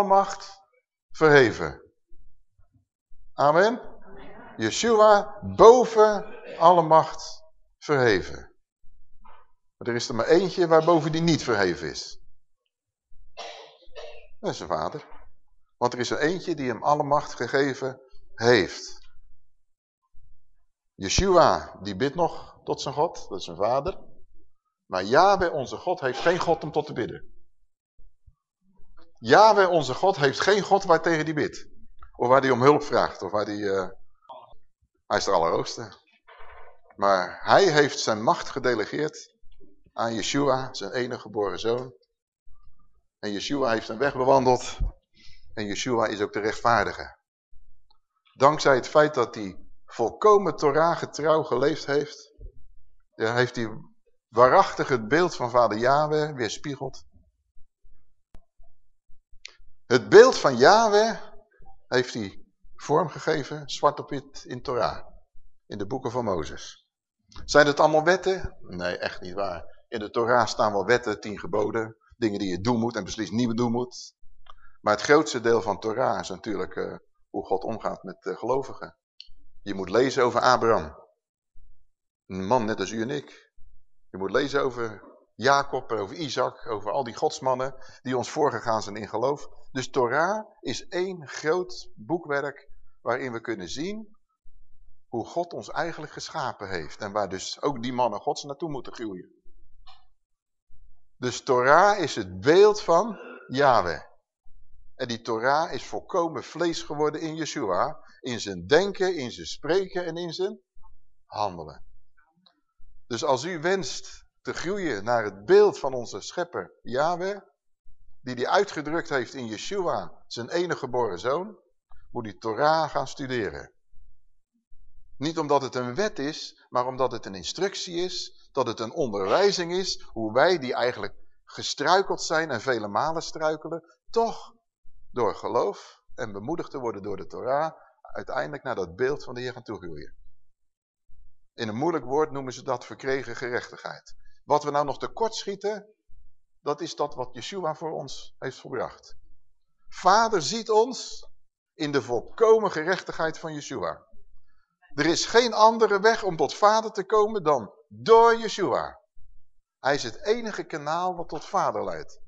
Alle macht verheven. Amen. Yeshua, boven alle macht verheven. Maar er is er maar eentje waarboven die niet verheven is. Dat is zijn vader. Want er is er eentje die hem alle macht gegeven heeft. Yeshua, die bidt nog tot zijn God, dat is zijn vader. Maar Yahweh, onze God, heeft geen God om tot te bidden. Yahweh, onze God, heeft geen God waar tegen die bidt. Of waar hij om hulp vraagt. Of waar die, uh... Hij is de allerhoogste. Maar hij heeft zijn macht gedelegeerd aan Yeshua, zijn enige geboren zoon. En Yeshua heeft een weg bewandeld. En Yeshua is ook de rechtvaardige. Dankzij het feit dat hij volkomen Torah getrouw geleefd heeft, heeft hij waarachtig het beeld van vader Yahweh weerspiegeld. Het beeld van Yahweh heeft hij vormgegeven, zwart op wit in Torah, in de boeken van Mozes. Zijn het allemaal wetten? Nee, echt niet waar. In de Torah staan wel wetten, tien geboden, dingen die je doen moet en beslist niet doen moet. Maar het grootste deel van Torah is natuurlijk uh, hoe God omgaat met uh, gelovigen. Je moet lezen over Abraham. Een man net als u en ik. Je moet lezen over Jacob, over Isaac, over al die godsmannen die ons voorgegaan zijn in geloof. Dus Torah is één groot boekwerk waarin we kunnen zien hoe God ons eigenlijk geschapen heeft. En waar dus ook die mannen gods naartoe moeten groeien. Dus Torah is het beeld van Yahweh. En die Torah is volkomen vlees geworden in Yeshua. In zijn denken, in zijn spreken en in zijn handelen. Dus als u wenst te groeien naar het beeld van onze schepper Yahweh, die die uitgedrukt heeft in Yeshua, zijn enige geboren zoon, moet u Torah gaan studeren. Niet omdat het een wet is, maar omdat het een instructie is, dat het een onderwijzing is, hoe wij die eigenlijk gestruikeld zijn en vele malen struikelen, toch door geloof en bemoedigd te worden door de Torah, uiteindelijk naar dat beeld van de Heer gaan toegroeien. In een moeilijk woord noemen ze dat verkregen gerechtigheid. Wat we nou nog tekort schieten, dat is dat wat Yeshua voor ons heeft volbracht. Vader ziet ons in de volkomen gerechtigheid van Yeshua. Er is geen andere weg om tot vader te komen dan door Yeshua. Hij is het enige kanaal wat tot vader leidt.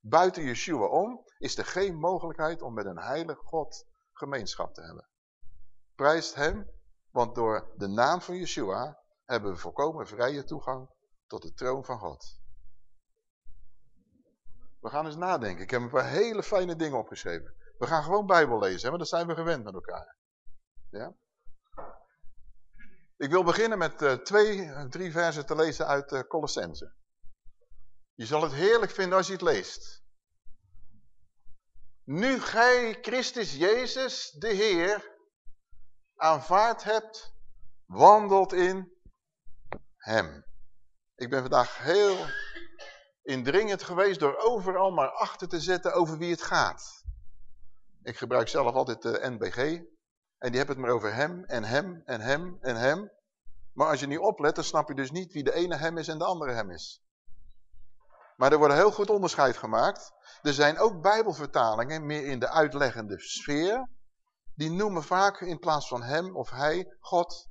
Buiten Yeshua om is er geen mogelijkheid om met een heilige God gemeenschap te hebben. Prijst hem, want door de naam van Yeshua hebben we volkomen vrije toegang tot de troon van God. We gaan eens nadenken. Ik heb een paar hele fijne dingen opgeschreven. We gaan gewoon Bijbel lezen, hè, want dat zijn we gewend met elkaar. Ja? Ik wil beginnen met uh, twee, drie versen te lezen uit uh, Colossense. Je zal het heerlijk vinden als je het leest. Nu gij Christus Jezus, de Heer, aanvaard hebt, wandelt in hem. Ik ben vandaag heel indringend geweest door overal maar achter te zetten over wie het gaat. Ik gebruik zelf altijd de NBG. En die hebben het maar over hem en hem en hem en hem. Maar als je niet oplet, dan snap je dus niet wie de ene hem is en de andere hem is. Maar er wordt heel goed onderscheid gemaakt. Er zijn ook bijbelvertalingen, meer in de uitleggende sfeer. Die noemen vaak in plaats van hem of hij, God.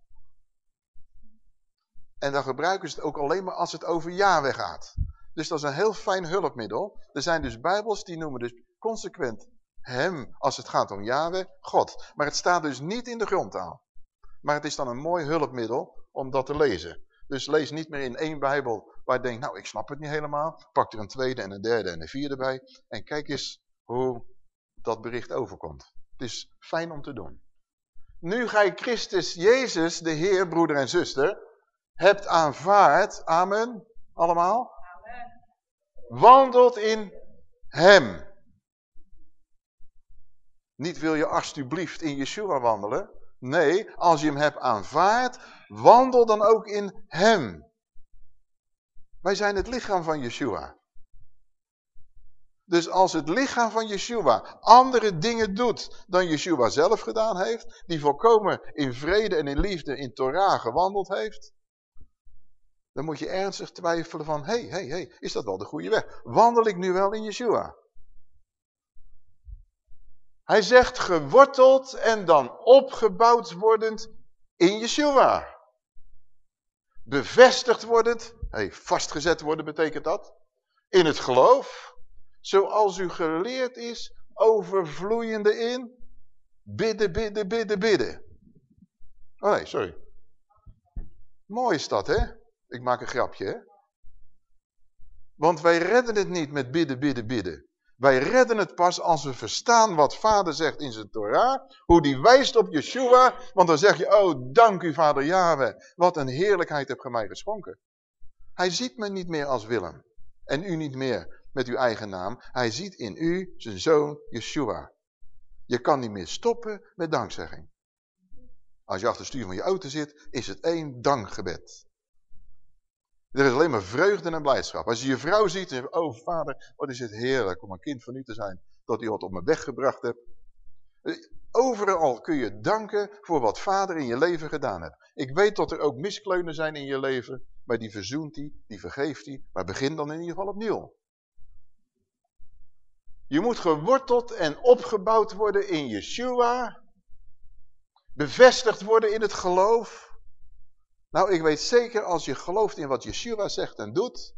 En dan gebruiken ze het ook alleen maar als het over Yahweh gaat. Dus dat is een heel fijn hulpmiddel. Er zijn dus bijbels die noemen dus consequent hem als het gaat om Yahweh, God. Maar het staat dus niet in de grondtaal. Maar het is dan een mooi hulpmiddel om dat te lezen. Dus lees niet meer in één bijbel waar je denkt, nou ik snap het niet helemaal. Pak er een tweede en een derde en een vierde bij. En kijk eens hoe dat bericht overkomt. Het is fijn om te doen. Nu gij Christus Jezus, de Heer, broeder en zuster, hebt aanvaard, amen, allemaal. Wandelt in hem. Niet wil je alsjeblieft in Yeshua wandelen. Nee, als je hem hebt aanvaard, wandel dan ook in hem. Wij zijn het lichaam van Yeshua. Dus als het lichaam van Yeshua andere dingen doet dan Yeshua zelf gedaan heeft, die volkomen in vrede en in liefde in Torah gewandeld heeft, Dan moet je ernstig twijfelen van, hé, hé, hé, is dat wel de goede weg? Wandel ik nu wel in Yeshua? Hij zegt geworteld en dan opgebouwd wordend in Yeshua. Bevestigd wordend, hey, vastgezet worden betekent dat. In het geloof, zoals u geleerd is, overvloeiende in bidden, bidden, bidden, bidden. Oh nee, sorry. Mooi is dat, hè? Ik maak een grapje, hè? Want wij redden het niet met bidden, bidden, bidden. Wij redden het pas als we verstaan wat vader zegt in zijn Torah. Hoe die wijst op Yeshua. Want dan zeg je, oh dank u vader Yahweh. Wat een heerlijkheid heb je mij geschonken. Hij ziet me niet meer als Willem. En u niet meer met uw eigen naam. Hij ziet in u zijn zoon Yeshua. Je kan niet meer stoppen met dankzegging. Als je achter het stuur van je auto zit, is het één dankgebed. Er is alleen maar vreugde en blijdschap. Als je je vrouw ziet en zegt, oh vader, wat is het heerlijk om een kind van u te zijn. Dat u wat op me weggebracht hebt. Eh, overal kun je danken voor wat vader in je leven gedaan hebt. Ik weet dat er ook miskleunen zijn in je leven. Maar die verzoent hij, die vergeeft hij. Maar begin dan in ieder geval opnieuw. Je moet geworteld en opgebouwd worden in Yeshua. Bevestigd worden in het geloof. Nou, ik weet zeker als je gelooft in wat Yeshua zegt en doet,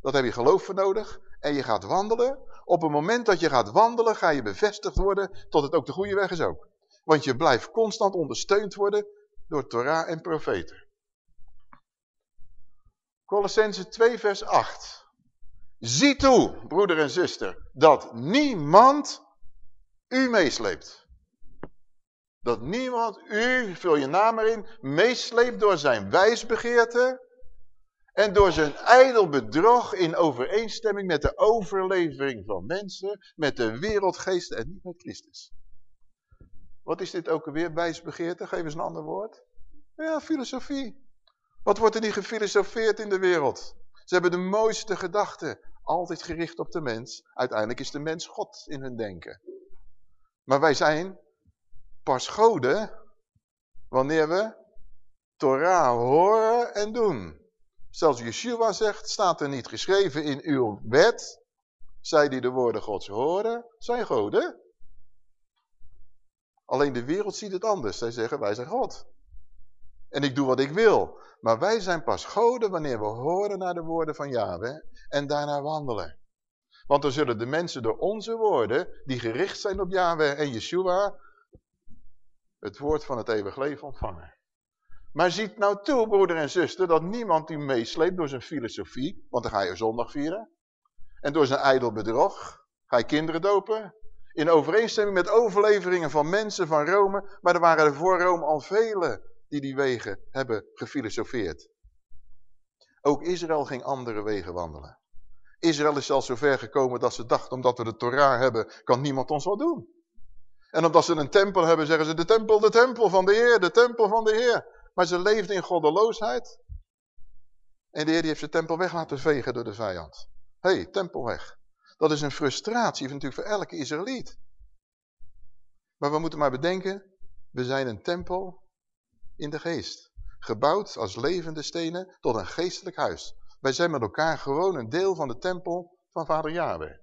dat heb je geloof voor nodig. En je gaat wandelen. Op het moment dat je gaat wandelen, ga je bevestigd worden tot het ook de goede weg is ook. Want je blijft constant ondersteund worden door Torah en profeten. Colossense 2 vers 8. Zie toe, broeder en zuster, dat niemand u meesleept. Dat niemand u, vul je naam erin, meesleept door zijn wijsbegeerte en door zijn ijdel bedrog in overeenstemming met de overlevering van mensen, met de wereldgeest en niet met Christus. Wat is dit ook alweer, wijsbegeerte? Geef eens een ander woord. Ja, filosofie. Wat wordt er niet gefilosofeerd in de wereld? Ze hebben de mooiste gedachten, altijd gericht op de mens. Uiteindelijk is de mens God in hun denken. Maar wij zijn pas goden wanneer we Torah horen en doen. Zelfs Yeshua zegt, staat er niet geschreven in uw wet, zij die de woorden gods horen, zijn goden. Alleen de wereld ziet het anders. Zij zeggen, wij zijn God. En ik doe wat ik wil. Maar wij zijn pas goden wanneer we horen naar de woorden van Yahweh en daarna wandelen. Want dan zullen de mensen door onze woorden, die gericht zijn op Yahweh en Yeshua, het woord van het eeuwig leven ontvangen. Maar ziet nou toe, broeder en zuster, dat niemand u meesleept door zijn filosofie, want dan ga je zondag vieren. En door zijn ijdel bedrog ga je kinderen dopen. In overeenstemming met overleveringen van mensen van Rome, maar er waren er voor Rome al vele die die wegen hebben gefilosofeerd. Ook Israël ging andere wegen wandelen. Israël is zelfs zo ver gekomen dat ze dachten, omdat we de Torah hebben, kan niemand ons wat doen. En omdat ze een tempel hebben, zeggen ze de tempel, de tempel van de Heer, de tempel van de Heer. Maar ze leefden in goddeloosheid. En de Heer heeft zijn tempel weg laten vegen door de vijand. Hé, hey, tempel weg. Dat is een frustratie natuurlijk voor elke Israëliet. Maar we moeten maar bedenken, we zijn een tempel in de geest. Gebouwd als levende stenen tot een geestelijk huis. Wij zijn met elkaar gewoon een deel van de tempel van vader Yahweh.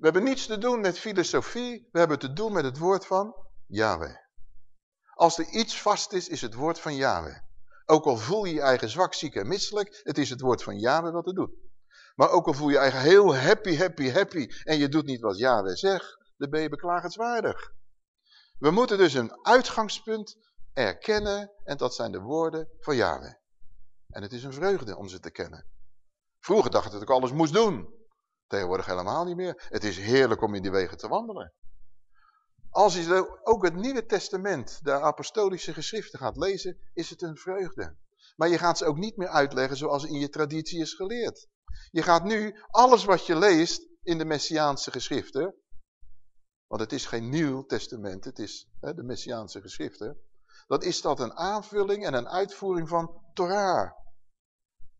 We hebben niets te doen met filosofie, we hebben te doen met het woord van Yahweh. Als er iets vast is, is het woord van Yahweh. Ook al voel je je eigen zwak, ziek en misselijk, het is het woord van Yahweh wat het doet. Maar ook al voel je je eigen heel happy, happy, happy en je doet niet wat Yahweh zegt, dan ben je beklagenswaardig. We moeten dus een uitgangspunt erkennen en dat zijn de woorden van Yahweh. En het is een vreugde om ze te kennen. Vroeger dacht ik dat ik alles moest doen. Tegenwoordig helemaal niet meer. Het is heerlijk om in die wegen te wandelen. Als je ook het Nieuwe Testament, de apostolische geschriften gaat lezen, is het een vreugde. Maar je gaat ze ook niet meer uitleggen zoals in je traditie is geleerd. Je gaat nu alles wat je leest in de Messiaanse geschriften, want het is geen Nieuw Testament, het is hè, de Messiaanse geschriften, dan is dat een aanvulling en een uitvoering van Torah.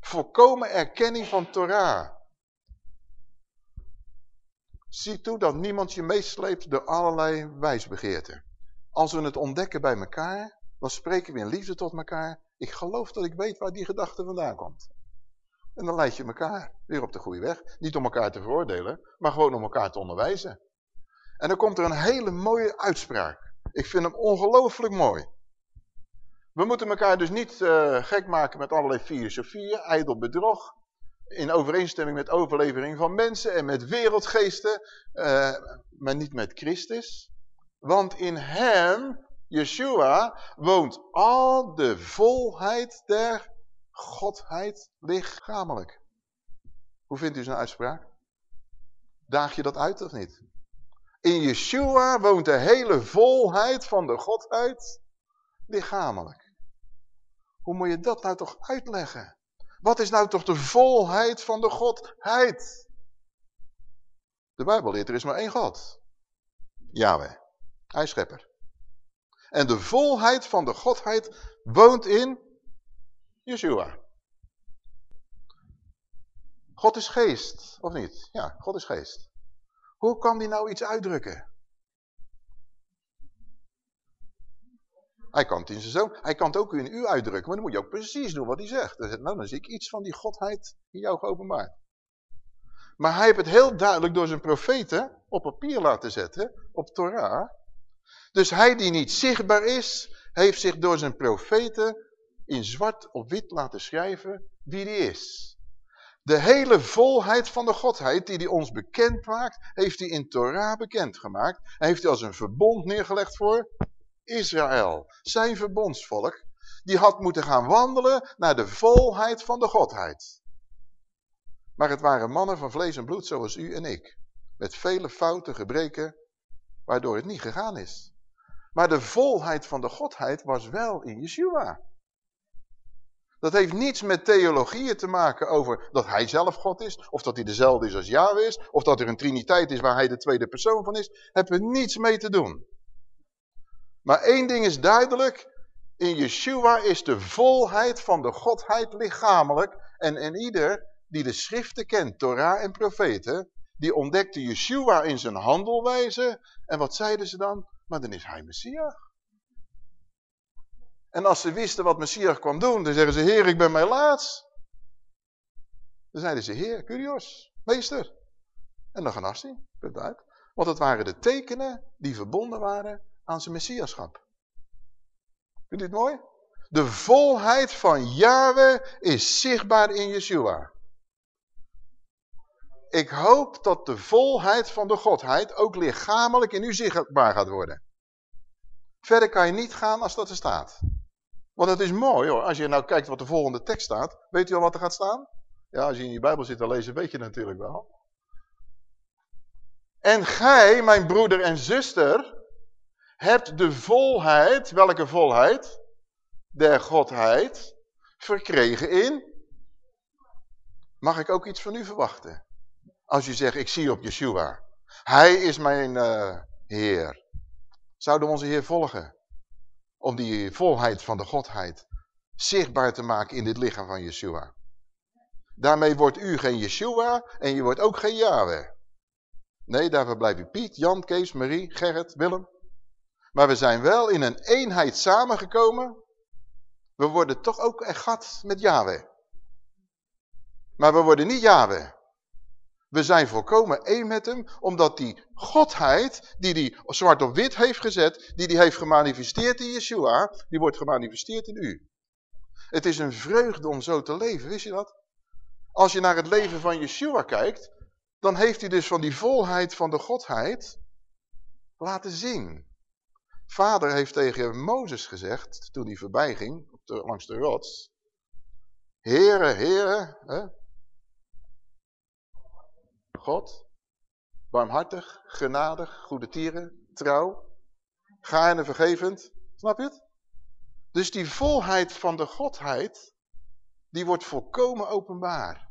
Volkomen erkenning van Torah. Zie toe dat niemand je meesleept door allerlei wijsbegeerten. Als we het ontdekken bij elkaar, dan spreken we in liefde tot elkaar Ik geloof dat ik weet waar die gedachte vandaan komt. En dan leid je elkaar weer op de goede weg. Niet om elkaar te veroordelen, maar gewoon om elkaar te onderwijzen. En dan komt er een hele mooie uitspraak. Ik vind hem ongelooflijk mooi. We moeten elkaar dus niet uh, gek maken met allerlei filosofieën, ijdel bedrog. In overeenstemming met overlevering van mensen en met wereldgeesten, uh, maar niet met Christus. Want in hem, Yeshua, woont al de volheid der Godheid lichamelijk. Hoe vindt u zo'n uitspraak? Daag je dat uit of niet? In Yeshua woont de hele volheid van de Godheid lichamelijk. Hoe moet je dat nou toch uitleggen? Wat is nou toch de volheid van de Godheid? De Bijbel leert er is maar één God. Yahweh. Hij schepper. En de volheid van de Godheid woont in Yeshua. God is geest, of niet? Ja, God is geest. Hoe kan die nou iets uitdrukken? Hij kan het in zijn zoon. Hij kan het ook in u uitdrukken. Maar dan moet je ook precies doen wat hij zegt. Dan zegt, nou, dan zie ik iets van die godheid in jou geopenbaard. Maar hij heeft het heel duidelijk door zijn profeten op papier laten zetten. Op Torah. Dus hij die niet zichtbaar is, heeft zich door zijn profeten in zwart op wit laten schrijven wie die is. De hele volheid van de Godheid die hij ons bekend maakt, heeft hij in Torah bekendgemaakt. Hij heeft hij als een verbond neergelegd voor Israël, zijn verbondsvolk. Die had moeten gaan wandelen naar de volheid van de Godheid. Maar het waren mannen van vlees en bloed zoals u en ik. Met vele fouten, gebreken, waardoor het niet gegaan is. Maar de volheid van de Godheid was wel in Yeshua. Dat heeft niets met theologieën te maken over dat hij zelf God is, of dat hij dezelfde is als Yahweh is, of dat er een triniteit is waar hij de tweede persoon van is. Hebben we niets mee te doen. Maar één ding is duidelijk, in Yeshua is de volheid van de Godheid lichamelijk. En en ieder die de schriften kent, Torah en profeten, die ontdekte Yeshua in zijn handelwijze. En wat zeiden ze dan? Maar dan is hij Messias. En als ze wisten wat Messias kwam doen, dan zeggen ze, Heer, ik ben mijn laatst. Dan zeiden ze, Heer, Curios, meester. En dan genas hij, punt uit. Want het waren de tekenen die verbonden waren aan zijn Messiaschap. Vindt u het mooi? De volheid van Yahweh is zichtbaar in Yeshua. Ik hoop dat de volheid van de Godheid ook lichamelijk in u zichtbaar gaat worden. Verder kan je niet gaan als dat er staat. Want het is mooi hoor, als je nou kijkt wat de volgende tekst staat. Weet u al wat er gaat staan? Ja, als je in je Bijbel zit te lezen, weet je natuurlijk wel. En gij, mijn broeder en zuster, hebt de volheid, welke volheid? Der Godheid, verkregen in. Mag ik ook iets van u verwachten? Als je zegt, ik zie op Yeshua. Hij is mijn uh, Heer. Zouden we onze Heer volgen? Om die volheid van de Godheid zichtbaar te maken in dit lichaam van Yeshua. Daarmee wordt u geen Yeshua en je wordt ook geen Yahweh. Nee, daarvoor blijf je Piet, Jan, Kees, Marie, Gerrit, Willem. Maar we zijn wel in een eenheid samengekomen. We worden toch ook gat met Yahweh. Maar we worden niet Yahweh. We zijn volkomen één met hem, omdat die godheid, die die zwart op wit heeft gezet, die die heeft gemanifesteerd in Yeshua, die wordt gemanifesteerd in u. Het is een vreugde om zo te leven, wist je dat? Als je naar het leven van Yeshua kijkt, dan heeft hij dus van die volheid van de godheid laten zien. Vader heeft tegen Mozes gezegd, toen hij voorbij ging, langs de rots, Heere, Heere, hè? God, barmhartig, genadig, goede tieren, trouw, gaarne vergevend, snap je het? Dus die volheid van de Godheid, die wordt volkomen openbaar.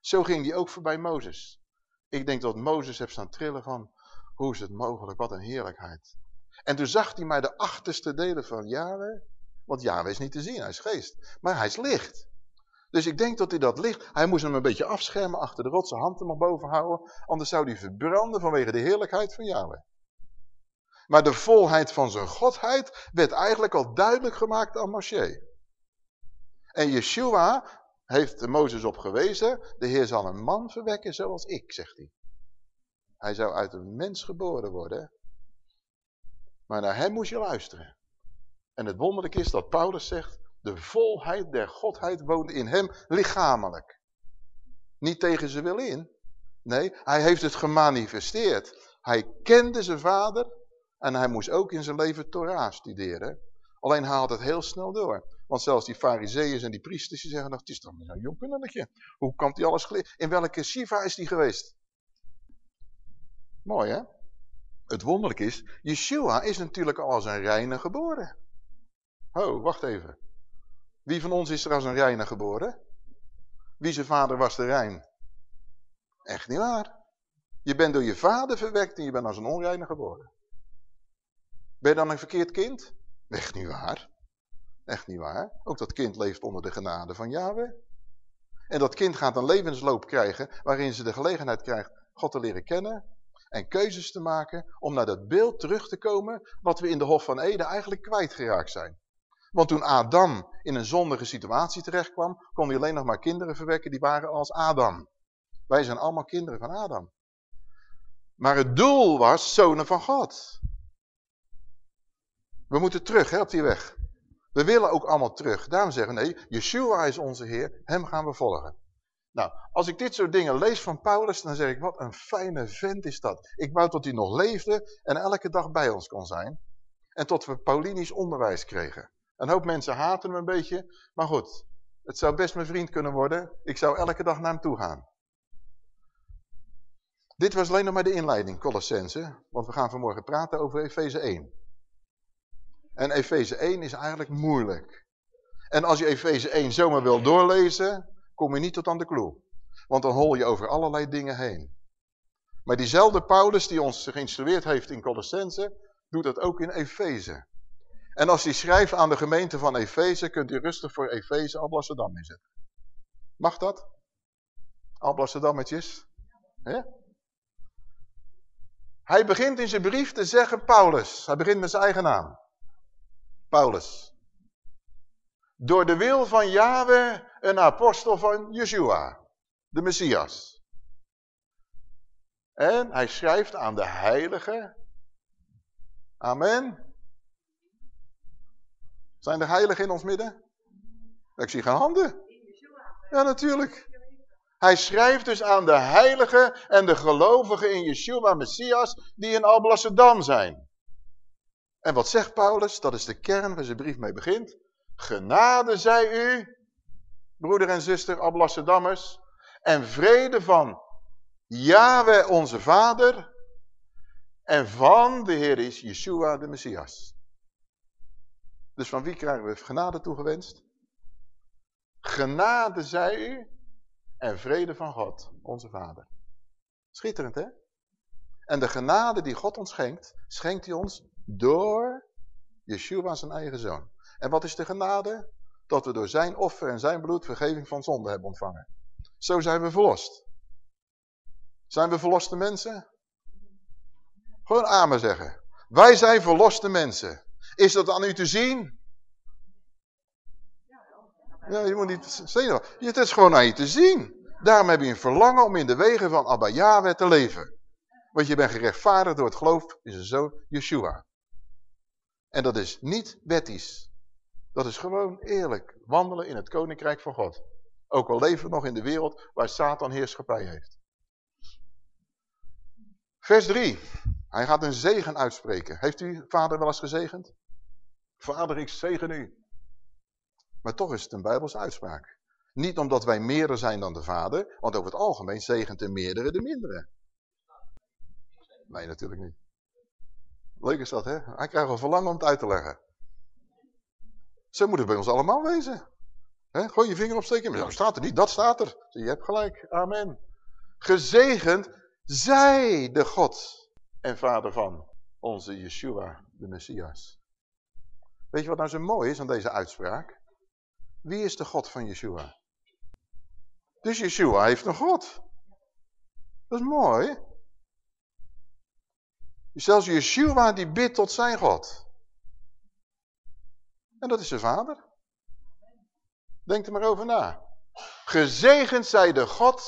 Zo ging die ook voorbij Mozes. Ik denk dat Mozes heeft staan trillen van, hoe is het mogelijk, wat een heerlijkheid. En toen zag hij maar de achterste delen van Yahweh. Want Yahweh is niet te zien, hij is geest. Maar hij is licht. Dus ik denk dat hij dat licht... Hij moest hem een beetje afschermen achter de rot, zijn hand er nog boven houden. Anders zou hij verbranden vanwege de heerlijkheid van Yahweh. Maar de volheid van zijn godheid werd eigenlijk al duidelijk gemaakt aan Moshe. En Yeshua heeft Mozes op gewezen, de Heer zal een man verwekken zoals ik, zegt hij. Hij zou uit een mens geboren worden. Maar naar hem moest je luisteren. En het wonderlijk is dat Paulus zegt, de volheid der godheid woonde in hem lichamelijk. Niet tegen zijn wil in. Nee, hij heeft het gemanifesteerd. Hij kende zijn vader en hij moest ook in zijn leven Torah studeren. Alleen haalt het heel snel door. Want zelfs die fariseeën en die priesters die zeggen nog, het is toch een jong. Hoe kan hij alles? In welke Shiva is die geweest? Mooi hè? Het wonderlijk is, Yeshua is natuurlijk al als een reine geboren. Oh, wacht even. Wie van ons is er als een reine geboren? Wie zijn vader was de rein? Echt niet waar. Je bent door je vader verwekt en je bent als een onreine geboren. Ben je dan een verkeerd kind? Echt niet waar. Echt niet waar. Ook dat kind leeft onder de genade van Yahweh. En dat kind gaat een levensloop krijgen waarin ze de gelegenheid krijgt God te leren kennen. En keuzes te maken om naar dat beeld terug te komen wat we in de Hof van Eden eigenlijk kwijtgeraakt zijn. Want toen Adam in een zondige situatie terechtkwam, kon hij alleen nog maar kinderen verwekken die waren als Adam. Wij zijn allemaal kinderen van Adam. Maar het doel was zonen van God. We moeten terug hè, op die weg. We willen ook allemaal terug. Daarom zeggen we, nee, Yeshua is onze Heer, hem gaan we volgen. Nou, als ik dit soort dingen lees van Paulus, dan zeg ik, wat een fijne vent is dat. Ik wou dat hij nog leefde en elke dag bij ons kon zijn. En tot we Paulinisch onderwijs kregen. Een hoop mensen haten hem een beetje, maar goed. Het zou best mijn vriend kunnen worden. Ik zou elke dag naar hem toe gaan. Dit was alleen nog maar de inleiding, Colossense. Want we gaan vanmorgen praten over Efeze 1. En Efeze 1 is eigenlijk moeilijk. En als je Efeze 1 zomaar wil doorlezen, kom je niet tot aan de clue. Want dan hol je over allerlei dingen heen. Maar diezelfde Paulus die ons geïnstrueerd heeft in Colossense, doet dat ook in Efeze. En als hij schrijft aan de gemeente van Efeze, kunt u rustig voor Efeze Alblasserdam inzetten. Mag dat? Alblasserdammetjes? Hij begint in zijn brief te zeggen Paulus. Hij begint met zijn eigen naam. Paulus. Door de wil van Yahweh een apostel van Yeshua, de Messias. En hij schrijft aan de heilige. Amen. Zijn er heiligen in ons midden? Ik zie geen handen. Ja, natuurlijk. Hij schrijft dus aan de heiligen en de gelovigen in Yeshua Messias die in Alblasserdam zijn. En wat zegt Paulus? Dat is de kern waar zijn brief mee begint. Genade zij u, broeder en zuster Alblasserdammers, en vrede van Yahweh onze Vader en van de Heer is Yeshua de Messias. Dus van wie krijgen we genade toegewenst? Genade zij u en vrede van God, onze Vader. Schitterend, hè? En de genade die God ons schenkt, schenkt hij ons door Yeshua zijn eigen zoon. En wat is de genade? Dat we door zijn offer en zijn bloed vergeving van zonde hebben ontvangen. Zo zijn we verlost. Zijn we verloste mensen? Gewoon amen zeggen. Wij zijn verloste mensen. Is dat aan u te zien? Ja, je moet niet zenuwen. Het is gewoon aan je te zien. Daarom heb je een verlangen om in de wegen van Abba Yahweh te leven. Want je bent gerechtvaardigd door het geloof in zijn zoon Yeshua. En dat is niet wettisch. Dat is gewoon eerlijk. Wandelen in het koninkrijk van God. Ook al leven we nog in de wereld waar Satan heerschappij heeft. Vers 3. Hij gaat een zegen uitspreken. Heeft u vader wel eens gezegend? Vader, ik zegen u. Maar toch is het een Bijbelse uitspraak. Niet omdat wij meerder zijn dan de vader, want over het algemeen zegent de meerdere de mindere. Nee, natuurlijk niet. Leuk is dat, hè? Hij krijgt een verlangen om het uit te leggen. Zo moet het bij ons allemaal wezen. Gooi je vinger opsteken. Maar dat staat er niet, dat staat er. Je hebt gelijk. Amen. Gezegend zij de God en vader van onze Yeshua, de Messias. Weet je wat nou zo mooi is aan deze uitspraak? Wie is de God van Yeshua? Dus Yeshua heeft een God. Dat is mooi. Zelfs Yeshua die bidt tot zijn God. En dat is zijn vader. Denk er maar over na. Gezegend zij de God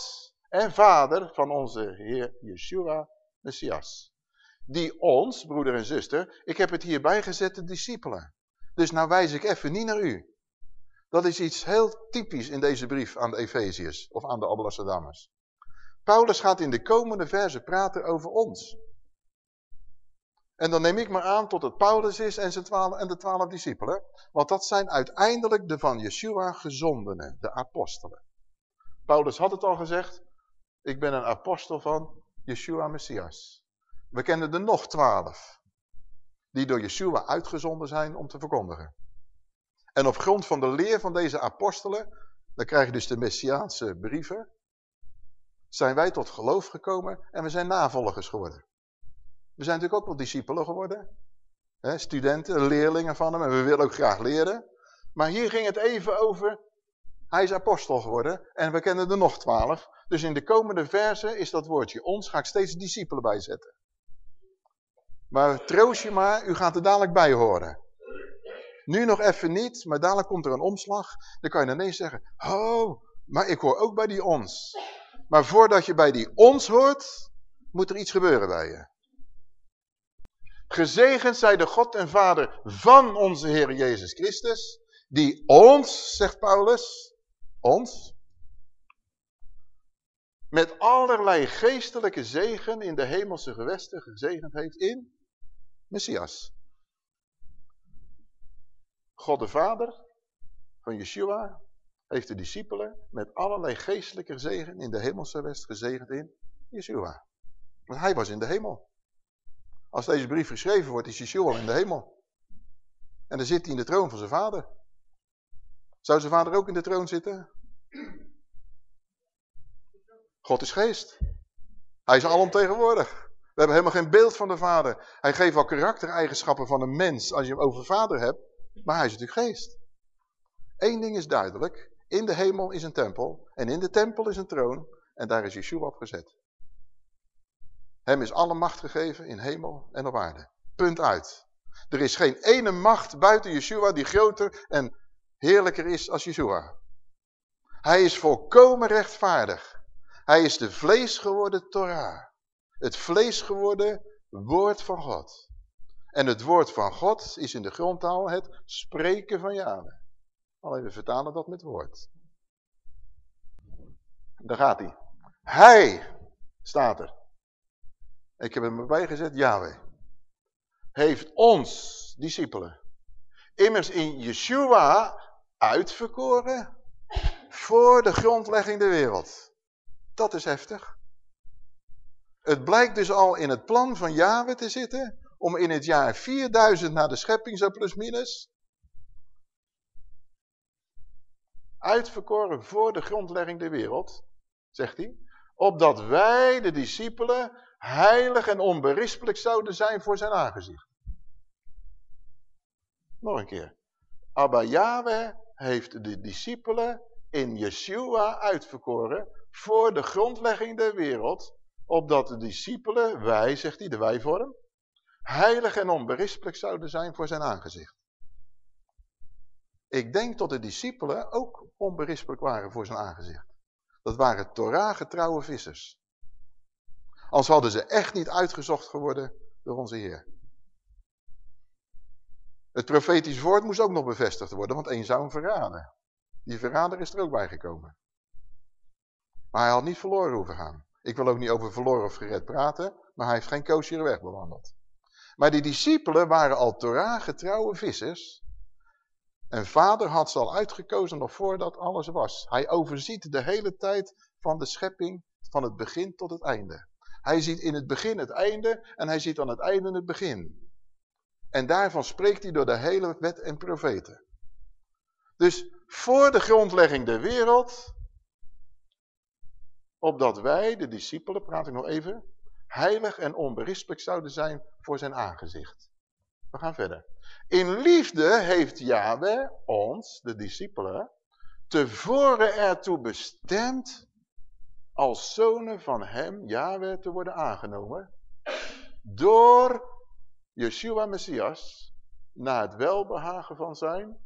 en Vader van onze Heer Yeshua Messias. Die ons, broeder en zuster, ik heb het hierbij gezet, de discipelen. Dus nou wijs ik even niet naar u. Dat is iets heel typisch in deze brief aan de Efeziërs of aan de Amsterdammers. Paulus gaat in de komende verse praten over ons. En dan neem ik maar aan tot het Paulus is en, zijn twaalf, en de twaalf discipelen. Want dat zijn uiteindelijk de van Yeshua gezondenen, de apostelen. Paulus had het al gezegd. Ik ben een apostel van Yeshua Messias. We kennen er nog twaalf. Die door Yeshua uitgezonden zijn om te verkondigen. En op grond van de leer van deze apostelen. Dan krijg je dus de Messiaanse brieven. Zijn wij tot geloof gekomen en we zijn navolgers geworden. We zijn natuurlijk ook wel discipelen geworden. Studenten, leerlingen van hem. En we willen ook graag leren. Maar hier ging het even over... Hij is apostel geworden. En we kennen er nog twaalf. Dus in de komende verse is dat woordje ons... ga ik steeds discipelen bijzetten. Maar troost je maar, u gaat er dadelijk bij horen. Nu nog even niet, maar dadelijk komt er een omslag. Dan kan je ineens zeggen, oh, maar ik hoor ook bij die ons. Maar voordat je bij die ons hoort, moet er iets gebeuren bij je. Gezegend zij de God en Vader van onze Heer Jezus Christus, die ons, zegt Paulus, ons, met allerlei geestelijke zegen in de hemelse gewesten gezegend heeft in Messias. God de Vader van Yeshua heeft de discipelen met allerlei geestelijke zegen in de hemelse gewest gezegend in Yeshua. Want hij was in de hemel. Als deze brief geschreven wordt, is Yeshua in de hemel. En dan zit hij in de troon van zijn vader. Zou zijn vader ook in de troon zitten? God is geest. Hij is alomtegenwoordig. We hebben helemaal geen beeld van de vader. Hij geeft wel karaktereigenschappen van een mens als je hem over vader hebt. Maar hij is natuurlijk geest. Eén ding is duidelijk. In de hemel is een tempel. En in de tempel is een troon. En daar is Yeshua op gezet. Hem is alle macht gegeven in hemel en op aarde. Punt uit. Er is geen ene macht buiten Yeshua die groter en heerlijker is als Yeshua. Hij is volkomen rechtvaardig. Hij is de vlees geworden Torah. Het vlees geworden woord van God. En het woord van God is in de grondtaal het spreken van Yahweh. Alleen we vertalen dat met woord. Daar gaat hij. Hij, staat er. Ik heb hem erbij gezet, Yahweh. Heeft ons, discipelen, immers in Yeshua uitverkoren voor de grondlegging der wereld. Dat is heftig. Het blijkt dus al in het plan van Yahweh te zitten om in het jaar 4000 na de schepping, zo plus minus, uitverkoren voor de grondlegging der wereld, zegt hij, opdat wij, de discipelen, heilig en onberispelijk zouden zijn voor zijn aangezicht. Nog een keer. Abba Yahweh heeft de discipelen in Yeshua uitverkoren voor de grondlegging der wereld, opdat de discipelen, wij, zegt hij, de wijvorm, heilig en onberispelijk zouden zijn voor zijn aangezicht. Ik denk dat de discipelen ook onberispelijk waren voor zijn aangezicht. Dat waren Torah-getrouwe vissers. Als hadden ze echt niet uitgezocht geworden door onze Heer. Het profetisch woord moest ook nog bevestigd worden, want één zou hem verraden. Die verrader is er ook bij gekomen. Maar hij had niet verloren hoeven gaan. Ik wil ook niet over verloren of gered praten, maar hij heeft geen koosjere weg bewandeld. Maar die discipelen waren al Torah getrouwe vissers. En vader had ze al uitgekozen nog voordat alles was. Hij overziet de hele tijd van de schepping, van het begin tot het einde. Hij ziet in het begin het einde en hij ziet aan het einde het begin. En daarvan spreekt hij door de hele wet en profeten. Dus voor de grondlegging der wereld, opdat wij, de discipelen, praat ik nog even, heilig en onberispelijk zouden zijn voor zijn aangezicht. We gaan verder. In liefde heeft Yahweh ons, de discipelen, tevoren ertoe bestemd als zonen van hem, Yahweh, te worden aangenomen. Door Yeshua Messias naar het welbehagen van zijn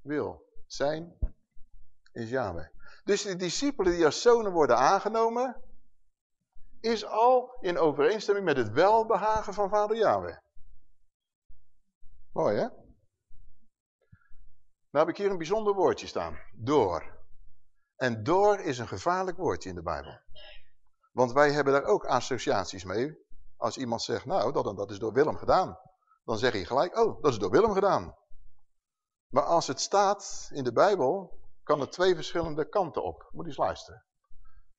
wil, zijn is Yahweh. Dus de discipelen die als zonen worden aangenomen, is al in overeenstemming met het welbehagen van vader Yahweh. Mooi hè? Nou heb ik hier een bijzonder woordje staan. Door. En door is een gevaarlijk woordje in de Bijbel. Want wij hebben daar ook associaties mee. Als iemand zegt, nou, dat, dat is door Willem gedaan. Dan zeg je gelijk, oh, dat is door Willem gedaan. Maar als het staat in de Bijbel, kan het twee verschillende kanten op. Moet eens luisteren.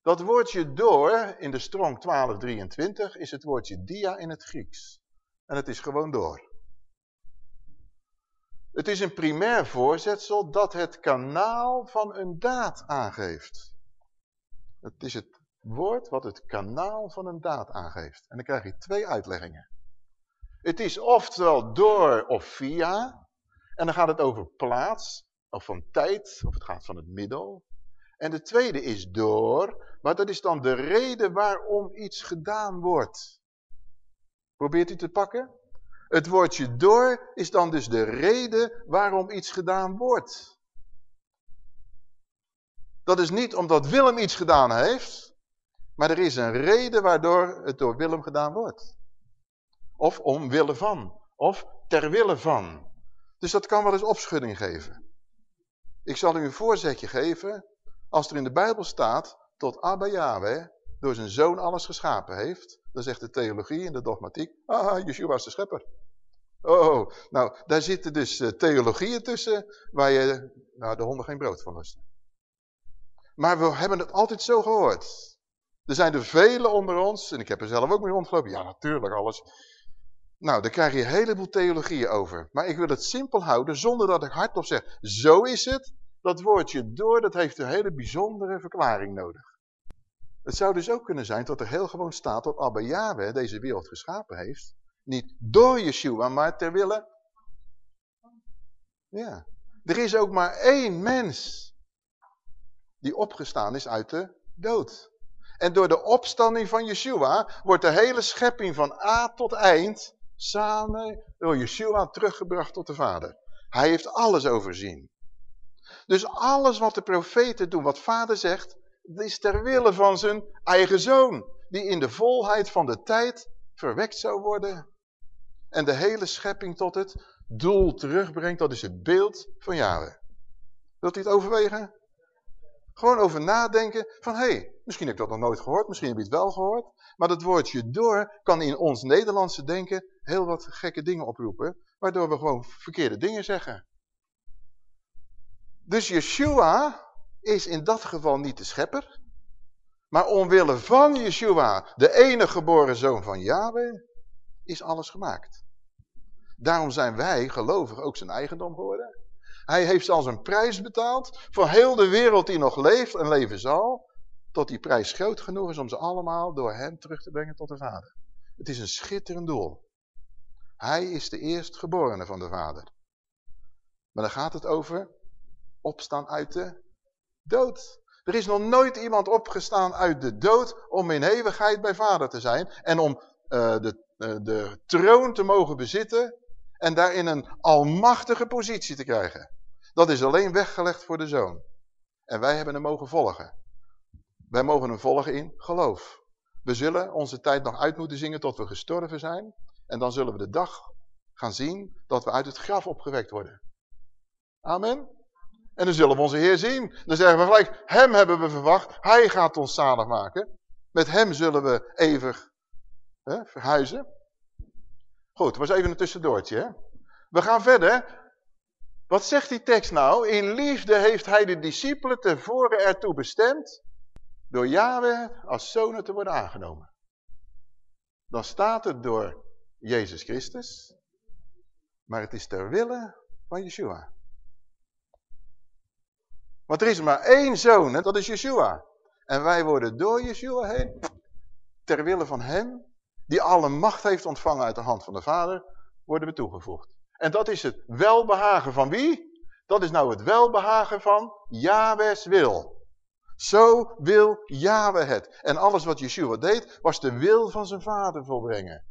Dat woordje door in de strong 1223 is het woordje dia in het Grieks. En het is gewoon door. Het is een primair voorzetsel dat het kanaal van een daad aangeeft. Het is het woord wat het kanaal van een daad aangeeft. En dan krijg je twee uitleggingen. Het is oftewel door of via. En dan gaat het over plaats of van tijd. Of het gaat van het middel. En de tweede is door. Maar dat is dan de reden waarom iets gedaan wordt. Probeert u te pakken? Het woordje door is dan dus de reden waarom iets gedaan wordt. Dat is niet omdat Willem iets gedaan heeft, maar er is een reden waardoor het door Willem gedaan wordt. Of omwille van, of ter wille van. Dus dat kan wel eens opschudding geven. Ik zal u een voorzetje geven. Als er in de Bijbel staat, tot Abba Yahweh door zijn zoon alles geschapen heeft, dan zegt de theologie en de dogmatiek, ah, Yeshua is de schepper. Oh, nou, daar zitten dus uh, theologieën tussen waar je nou, de honden geen brood van lusten. Maar we hebben het altijd zo gehoord. Er zijn er velen onder ons, en ik heb er zelf ook mee rondgelopen. Ja, natuurlijk, alles. Nou, daar krijg je een heleboel theologieën over. Maar ik wil het simpel houden, zonder dat ik hardop zeg, zo is het. Dat woordje door, dat heeft een hele bijzondere verklaring nodig. Het zou dus ook kunnen zijn dat er heel gewoon staat dat Abba Yahweh deze wereld geschapen heeft. Niet door Yeshua, maar ter wille. Ja. Er is ook maar één mens die opgestaan is uit de dood. En door de opstanding van Yeshua wordt de hele schepping van A tot eind samen door Yeshua teruggebracht tot de Vader. Hij heeft alles overzien. Dus alles wat de profeten doen, wat vader zegt, is ter wille van zijn eigen zoon. Die in de volheid van de tijd verwekt zou worden. En de hele schepping tot het doel terugbrengt. Dat is het beeld van Yahweh. Wilt u het overwegen? Gewoon over nadenken van, hé, hey, misschien heb ik dat nog nooit gehoord, misschien heb je het wel gehoord. Maar dat woordje door kan in ons Nederlandse denken heel wat gekke dingen oproepen. Waardoor we gewoon verkeerde dingen zeggen. Dus Yeshua is in dat geval niet de schepper. Maar omwille van Yeshua, de enige geboren zoon van Yahweh, is alles gemaakt. Daarom zijn wij, gelovigen, ook zijn eigendom geworden. Hij heeft zelfs een prijs betaald voor heel de wereld die nog leeft en leven zal. Tot die prijs groot genoeg is om ze allemaal door hem terug te brengen tot de vader. Het is een schitterend doel. Hij is de eerstgeborene van de vader. Maar dan gaat het over opstaan uit de dood. Er is nog nooit iemand opgestaan uit de dood om in eeuwigheid bij vader te zijn. En om uh, de, uh, de troon te mogen bezitten en daarin een almachtige positie te krijgen. Dat is alleen weggelegd voor de zoon. En wij hebben hem mogen volgen. Wij mogen hem volgen in geloof. We zullen onze tijd nog uit moeten zingen tot we gestorven zijn. En dan zullen we de dag gaan zien dat we uit het graf opgewekt worden. Amen. En dan zullen we onze Heer zien. Dan zeggen we gelijk, hem hebben we verwacht. Hij gaat ons zalig maken. Met hem zullen we eeuwig hè, verhuizen. Goed, was even een tussendoortje. Hè? We gaan verder. Wat zegt die tekst nou? In liefde heeft hij de discipelen tevoren ertoe bestemd door Yahweh als zonen te worden aangenomen. Dan staat het door Jezus Christus, maar het is ter wille van Yeshua. Want er is maar één zoon, hè? dat is Yeshua. En wij worden door Yeshua heen, ter wille van hem, die alle macht heeft ontvangen uit de hand van de Vader, worden we toegevoegd. En dat is het welbehagen van wie? Dat is nou het welbehagen van Yahweh's wil. Zo wil Yahweh het. En alles wat Yeshua deed, was de wil van zijn vader volbrengen.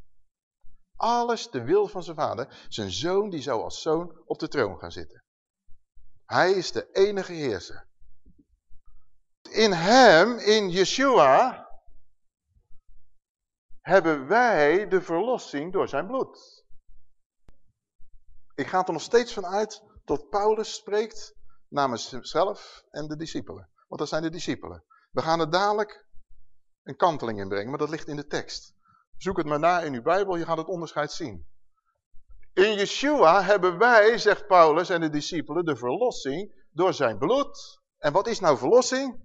Alles de wil van zijn vader. Zijn zoon, die zou als zoon op de troon gaan zitten. Hij is de enige heerser. in hem, in Yeshua, hebben wij de verlossing door zijn bloed. Ik ga er nog steeds van uit dat Paulus spreekt namens zichzelf en de discipelen. Want dat zijn de discipelen. We gaan er dadelijk een kanteling in brengen, maar dat ligt in de tekst. Zoek het maar na in uw Bijbel, je gaat het onderscheid zien. In Yeshua hebben wij, zegt Paulus en de discipelen, de verlossing door zijn bloed. En wat is nou verlossing?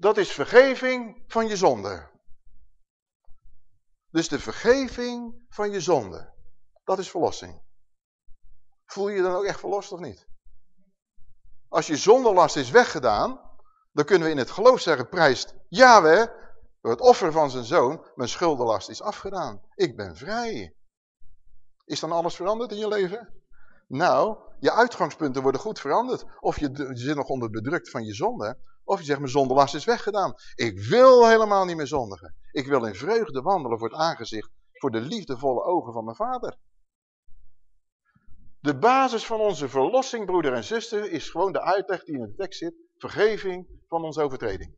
Dat is vergeving van je zonde. Dus de vergeving van je zonde. Dat is verlossing. Voel je je dan ook echt verlost of niet? Als je zonderlast is weggedaan, dan kunnen we in het geloof zeggen, prijst Yahweh, door het offer van zijn zoon, mijn schuldenlast is afgedaan. Ik ben vrij. Is dan alles veranderd in je leven? Nou, je uitgangspunten worden goed veranderd. Of je, zit nog onder bedrukt van je zonde, of je zegt, mijn zondelast is weggedaan. Ik wil helemaal niet meer zondigen. Ik wil in vreugde wandelen voor het aangezicht, voor de liefdevolle ogen van mijn vader. De basis van onze verlossing, broeder en zuster, is gewoon de uitleg die in de tekst zit. Vergeving van onze overtreding.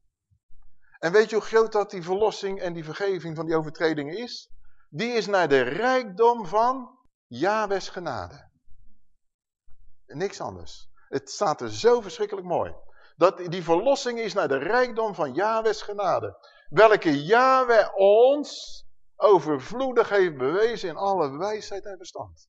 En weet je hoe groot dat die verlossing en die vergeving van die overtredingen is? Die is naar de rijkdom van Yahweh's genade. Niks anders. Het staat er zo verschrikkelijk mooi. Dat die verlossing is naar de rijkdom van Yahweh's genade. Welke Yahweh ons overvloedig heeft bewezen in alle wijsheid en verstand.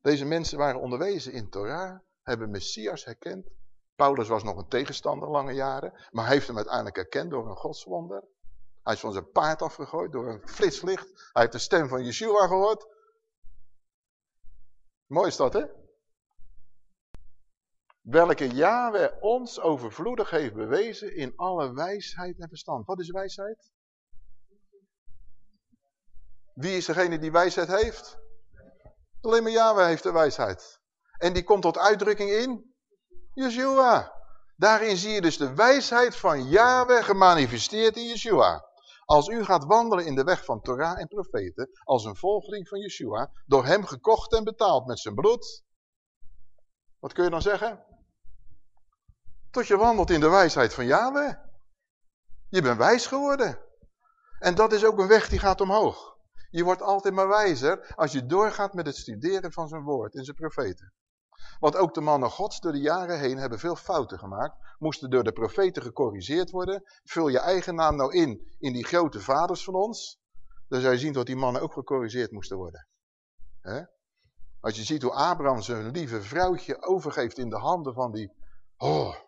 Deze mensen waren onderwezen in Torah, hebben Messias herkend. Paulus was nog een tegenstander lange jaren, maar heeft hem uiteindelijk herkend door een godswonder. Hij is van zijn paard afgegooid door een flitslicht. Hij heeft de stem van Yeshua gehoord. Mooi is dat, hè? Welke Yahweh ons overvloedig heeft bewezen in alle wijsheid en verstand. Wat is wijsheid? Wie is degene die wijsheid heeft? Alleen maar Yahweh heeft de wijsheid. En die komt tot uitdrukking in Yeshua. Daarin zie je dus de wijsheid van Yahweh gemanifesteerd in Yeshua. Als u gaat wandelen in de weg van Torah en profeten, als een volgeling van Yeshua, door hem gekocht en betaald met zijn bloed, wat kun je dan zeggen? Tot je wandelt in de wijsheid van Yahweh. Je bent wijs geworden. En dat is ook een weg die gaat omhoog. Je wordt altijd maar wijzer als je doorgaat met het studeren van zijn woord en zijn profeten. Want ook de mannen gods door de jaren heen hebben veel fouten gemaakt. Moesten door de profeten gecorrigeerd worden. Vul je eigen naam nou in, in die grote vaders van ons. Dan zou je zien dat die mannen ook gecorrigeerd moesten worden. Als je ziet hoe Abraham zijn lieve vrouwtje overgeeft in de handen van die... Oh.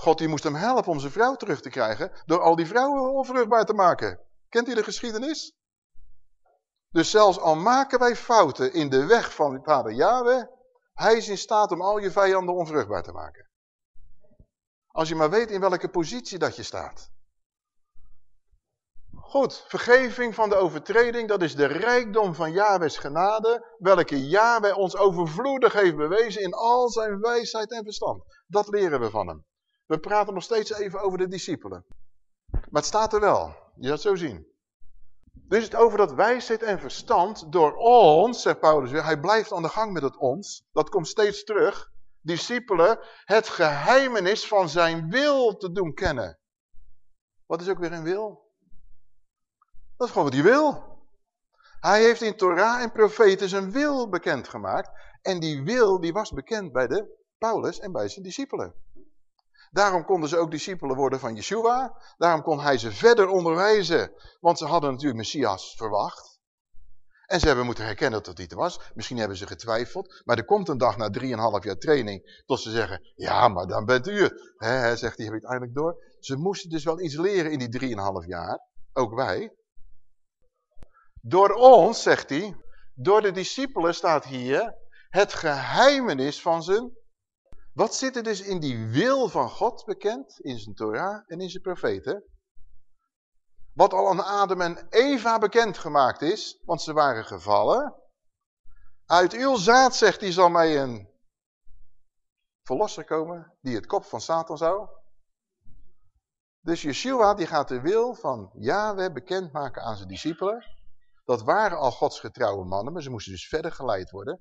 God die moest hem helpen om zijn vrouw terug te krijgen. Door al die vrouwen onvruchtbaar te maken. Kent u de geschiedenis? Dus zelfs al maken wij fouten in de weg van vader Yahweh, hij is in staat om al je vijanden onvruchtbaar te maken. Als je maar weet in welke positie dat je staat. Goed, vergeving van de overtreding, dat is de rijkdom van Yahweh's genade, welke Yahweh ons overvloedig heeft bewezen in al zijn wijsheid en verstand. Dat leren we van hem. We praten nog steeds even over de discipelen. Maar het staat er wel, je gaat het zo zien. Dus het over dat wijsheid en verstand door ons, zegt Paulus weer, hij blijft aan de gang met het ons. Dat komt steeds terug. Discipelen het geheimenis van zijn wil te doen kennen. Wat is ook weer een wil? Dat is gewoon wat hij wil. Hij heeft in Torah en profeten zijn wil bekendgemaakt. En die wil die was bekend bij de Paulus en bij zijn discipelen. Daarom konden ze ook discipelen worden van Yeshua. Daarom kon hij ze verder onderwijzen. Want ze hadden natuurlijk Messias verwacht. En ze hebben moeten herkennen dat niet was. Misschien hebben ze getwijfeld. Maar er komt een dag na 3,5 jaar training tot ze zeggen... Ja, maar dan bent u zegt hij, heb het eindelijk door? Ze moesten dus wel iets leren in die 3,5 jaar. Ook wij. Door ons, zegt hij... Door de discipelen staat hier... Het geheimenis van zijn wat zit er dus in die wil van God bekend, in zijn Torah en in zijn profeten? Wat al aan Adam en Eva bekendgemaakt is, want ze waren gevallen. Uit uw zaad, zegt hij, zal mij een verlosser komen die het kop van Satan zou. Dus Yeshua die gaat de wil van Yahweh bekendmaken aan zijn discipelen. Dat waren al Gods getrouwe mannen, maar ze moesten dus verder geleid worden.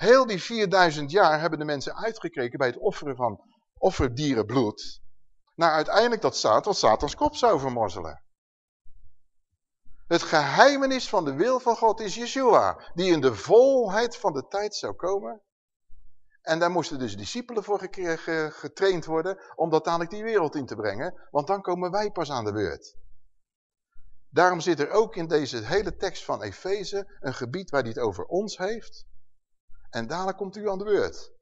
Heel die 4000 jaar hebben de mensen uitgekeken bij het offeren van offerdierenbloed. Naar uiteindelijk dat Satan Satans kop zou vermorzelen. Het geheimenis van de wil van God is Yeshua. Die in de volheid van de tijd zou komen. En daar moesten dus discipelen voor getraind worden. Om dat dadelijk die wereld in te brengen. Want dan komen wij pas aan de beurt. Daarom zit er ook in deze hele tekst van Efeze een gebied waar hij het over ons heeft. En dadelijk komt u aan de beurt.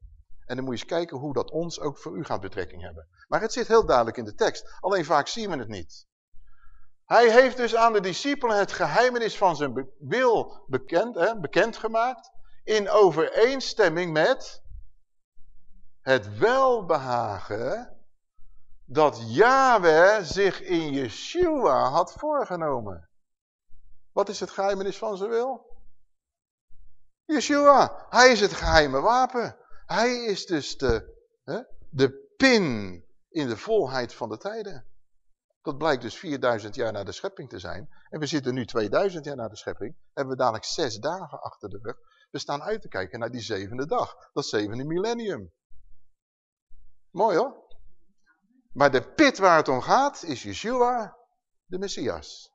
En dan moet je eens kijken hoe dat ons ook voor u gaat betrekking hebben. Maar het zit heel duidelijk in de tekst. Alleen vaak zien we het niet. Hij heeft dus aan de discipelen het geheimenis van zijn wil bekend, hè, bekendgemaakt. In overeenstemming met het welbehagen dat Yahweh zich in Yeshua had voorgenomen. Wat is het geheimenis van zijn wil? Yeshua, hij is het geheime wapen. Hij is dus de, hè, de pin in de volheid van de tijden. Dat blijkt dus 4000 jaar na de schepping te zijn. En we zitten nu 2000 jaar na de schepping. Hebben we dadelijk zes dagen achter de rug. We staan uit te kijken naar die zevende dag. Dat zevende millennium. Mooi hoor. Maar de pit waar het om gaat is Yeshua, de Messias.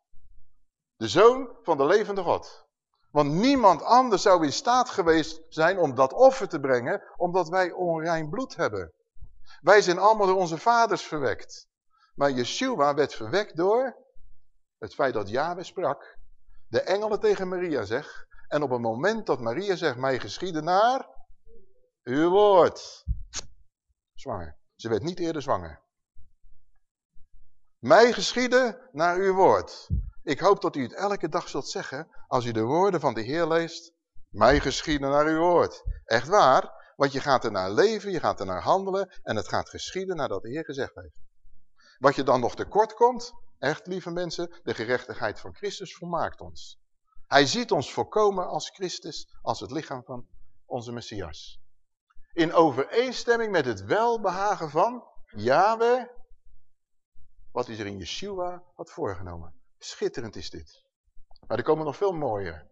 De zoon van de levende God. Want niemand anders zou in staat geweest zijn om dat offer te brengen, omdat wij onrein bloed hebben. Wij zijn allemaal door onze vaders verwekt. Maar Yeshua werd verwekt door het feit dat Yahweh sprak. De engelen tegen Maria zegt. En op het moment dat Maria zegt, mij geschieden naar uw woord. Zwanger. Ze werd niet eerder zwanger. Mij geschieden naar uw woord. Ik hoop dat u het elke dag zult zeggen als u de woorden van de Heer leest. Mij geschieden naar uw woord. Echt waar, want je gaat er naar leven, je gaat er naar handelen en het gaat geschieden nadat de Heer gezegd heeft. Wat je dan nog tekort komt, echt lieve mensen, de gerechtigheid van Christus volmaakt ons. Hij ziet ons voorkomen als Christus, als het lichaam van onze Messias. In overeenstemming met het welbehagen van Yahweh, wat hij er in Yeshua had voorgenomen. Schitterend is dit. Maar er komen nog veel mooier.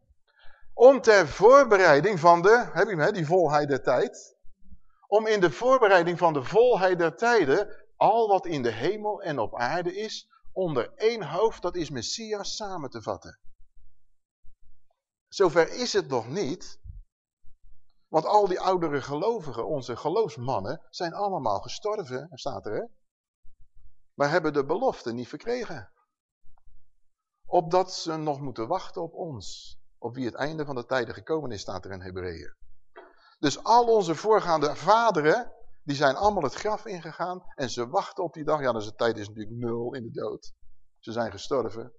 Om ter voorbereiding van de, heb je hem, die volheid der tijd. Om in de voorbereiding van de volheid der tijden al wat in de hemel en op aarde is, onder één hoofd, dat is Messias, samen te vatten. Zover is het nog niet, want al die oudere gelovigen, onze geloofsmannen, zijn allemaal gestorven, staat er hè. Maar hebben de belofte niet verkregen. Opdat ze nog moeten wachten op ons. Op wie het einde van de tijden gekomen is, staat er in Hebreeën. Dus al onze voorgaande vaderen, die zijn allemaal het graf ingegaan en ze wachten op die dag. Ja, de tijd is natuurlijk nul in de dood. Ze zijn gestorven.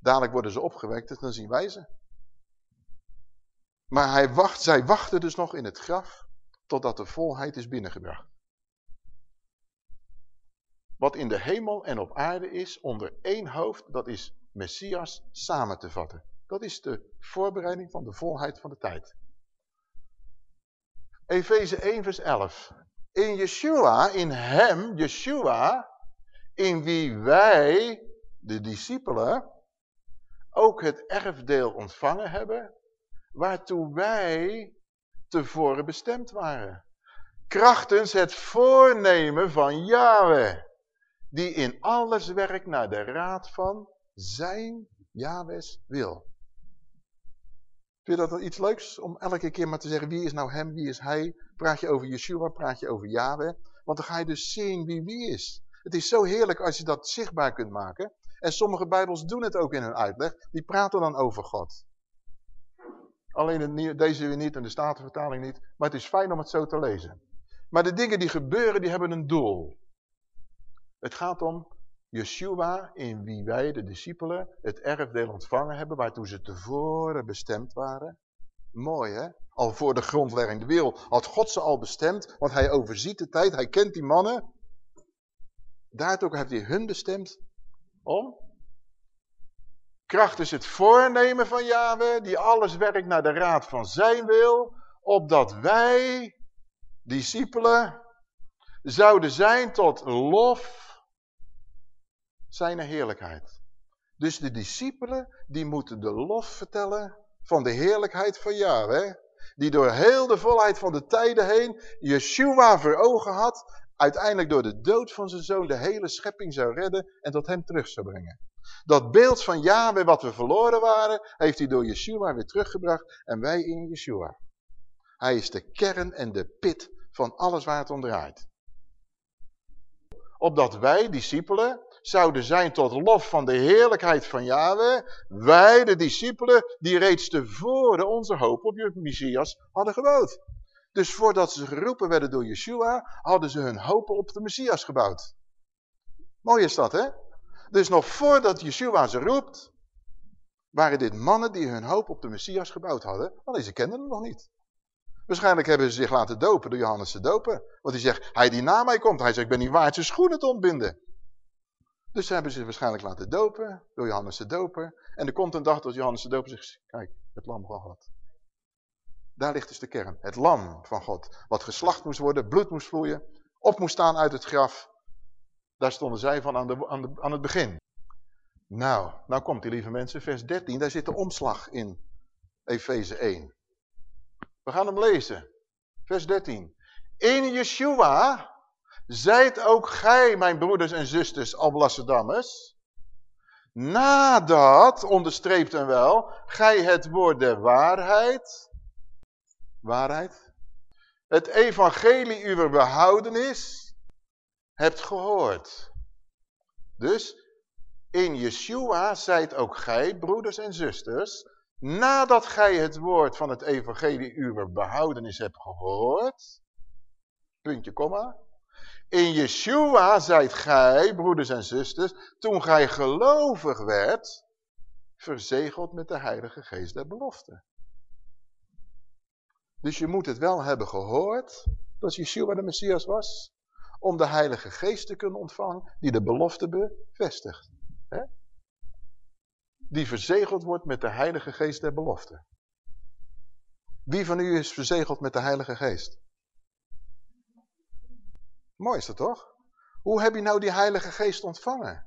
Dadelijk worden ze opgewekt, dus dan zien wij ze. Maar hij wacht, zij wachten dus nog in het graf totdat de volheid is binnengebracht. Wat in de hemel en op aarde is, onder één hoofd, dat is Messias samen te vatten. Dat is de voorbereiding van de volheid van de tijd. Efeze 1 vers 11. In Yeshua, in hem, Yeshua, in wie wij, de discipelen, ook het erfdeel ontvangen hebben, waartoe wij tevoren bestemd waren. Krachtens het voornemen van Yahweh, die in alles werkt naar de raad van zijn Yahweh's wil. Vind je dat iets leuks om elke keer maar te zeggen wie is nou hem, wie is hij? Praat je over Yeshua, praat je over Yahweh? Want dan ga je dus zien wie wie is. Het is zo heerlijk als je dat zichtbaar kunt maken. En sommige bijbels doen het ook in hun uitleg. Die praten dan over God. Alleen deze weer niet en de Statenvertaling niet. Maar het is fijn om het zo te lezen. Maar de dingen die gebeuren, die hebben een doel. Het gaat om Yeshua in wie wij, de discipelen, het erfdeel ontvangen hebben, waartoe ze tevoren bestemd waren. Mooi hè? Al voor de grondlegging de wereld had God ze al bestemd, want hij overziet de tijd, hij kent die mannen. Daartoe heeft hij hun bestemd om Kracht is het voornemen van Yahweh, die alles werkt naar de raad van zijn wil, opdat wij, discipelen, zouden zijn tot lof zijn heerlijkheid. Dus de discipelen, die moeten de lof vertellen van de heerlijkheid van Yahweh. die door heel de volheid van de tijden heen Yeshua voor ogen had, uiteindelijk door de dood van zijn zoon de hele schepping zou redden en tot hem terug zou brengen. Dat beeld van Yahweh wat we verloren waren, heeft hij door Yeshua weer teruggebracht en wij in Yeshua. Hij is de kern en de pit van alles waar het om draait. Opdat wij, discipelen, zouden zijn tot lof van de heerlijkheid van Yahweh. Wij, de discipelen, die reeds tevoren onze hoop op je Messias hadden gebouwd. Dus voordat ze geroepen werden door Yeshua, hadden ze hun hoop op de Messias gebouwd. Mooi is dat, hè? Dus nog voordat Yeshua ze roept, waren dit mannen die hun hoop op de Messias gebouwd hadden. Alleen ze kenden hem nog niet. Waarschijnlijk hebben ze zich laten dopen door Johannes de dopen. Want hij zegt, hij die na mij komt, hij zegt, ik ben niet waard zijn schoenen te ontbinden. Dus ze hebben zich waarschijnlijk laten dopen door Johannes de doper. En er komt een dag dat Johannes de doper zegt, kijk, het lam van God. Daar ligt dus de kern. Het lam van God. Wat geslacht moest worden, bloed moest vloeien, op moest staan uit het graf. Daar stonden zij van aan, de, aan, aan het begin. Nou, nou komt die lieve mensen, vers 13, daar zit de omslag in Efeze 1. We gaan hem lezen. Vers 13. In Yeshua zijt ook gij, mijn broeders en zusters, Alblasserdammers, nadat, onderstreept en wel, gij het woord der waarheid, waarheid, het evangelie uw behoudenis, hebt gehoord. Dus, in Yeshua zijt ook gij, broeders en zusters, nadat gij het woord van het evangelie uw behoudenis hebt gehoord, puntje, komma, in Yeshua zijt gij, broeders en zusters, toen gij gelovig werd, verzegeld met de heilige geest der belofte. Dus je moet het wel hebben gehoord, dat Yeshua de Messias was, om de heilige geest te kunnen ontvangen die de belofte bevestigt. Die verzegeld wordt met de heilige geest der belofte. Wie van u is verzegeld met de heilige geest? Mooi is dat toch? Hoe heb je nou die heilige geest ontvangen?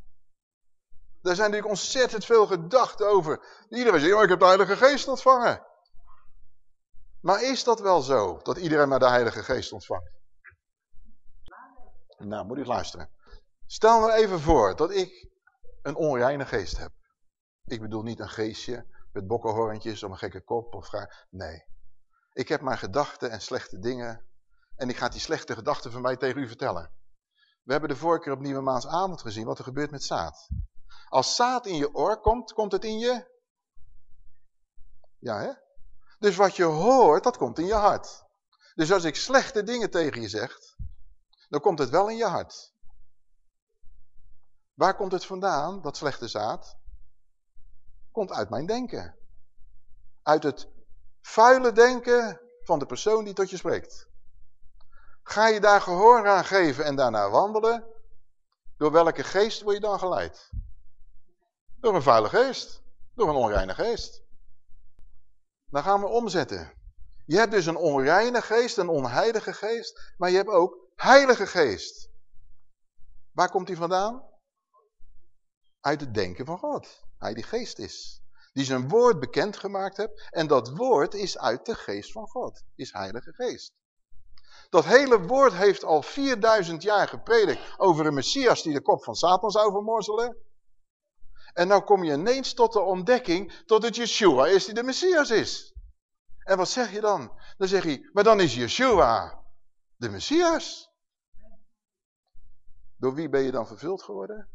Daar zijn natuurlijk ontzettend veel gedachten over. Iedereen zegt, oh, ik heb de heilige geest ontvangen. Maar is dat wel zo, dat iedereen maar de heilige geest ontvangt? Nou, moet ik luisteren. Stel nou even voor dat ik een onreine geest heb. Ik bedoel niet een geestje met bokkenhorentjes of een gekke kop of. Nee. Ik heb maar gedachten en slechte dingen en ik ga die slechte gedachten van mij tegen u vertellen. We hebben de vorige keer op Nieuwe Maansavond gezien wat er gebeurt met zaad. Als zaad in je oor komt, komt het in je... Ja, hè? Dus wat je hoort, dat komt in je hart. Dus als ik slechte dingen tegen je zeg, dan komt het wel in je hart. Waar komt het vandaan, dat slechte zaad? Komt uit mijn denken. Uit het vuile denken van de persoon die tot je spreekt. Ga je daar gehoor aan geven en daarna wandelen? Door welke geest word je dan geleid? Door een vuile geest. Door een onreine geest. Dan gaan we omzetten. Je hebt dus een onreine geest, een onheilige geest, maar je hebt ook heilige geest. Waar komt die vandaan? Uit het denken van God. Hij die geest is. Die zijn woord bekendgemaakt hebt. En dat woord is uit de geest van God. Is heilige geest. Dat hele woord heeft al 4000 jaar gepredikt over een Messias die de kop van Satan zou vermorzelen. En nou kom je ineens tot de ontdekking dat het Yeshua is die de Messias is. En wat zeg je dan? Dan zeg je, maar dan is Yeshua de Messias. Door wie ben je dan vervuld geworden?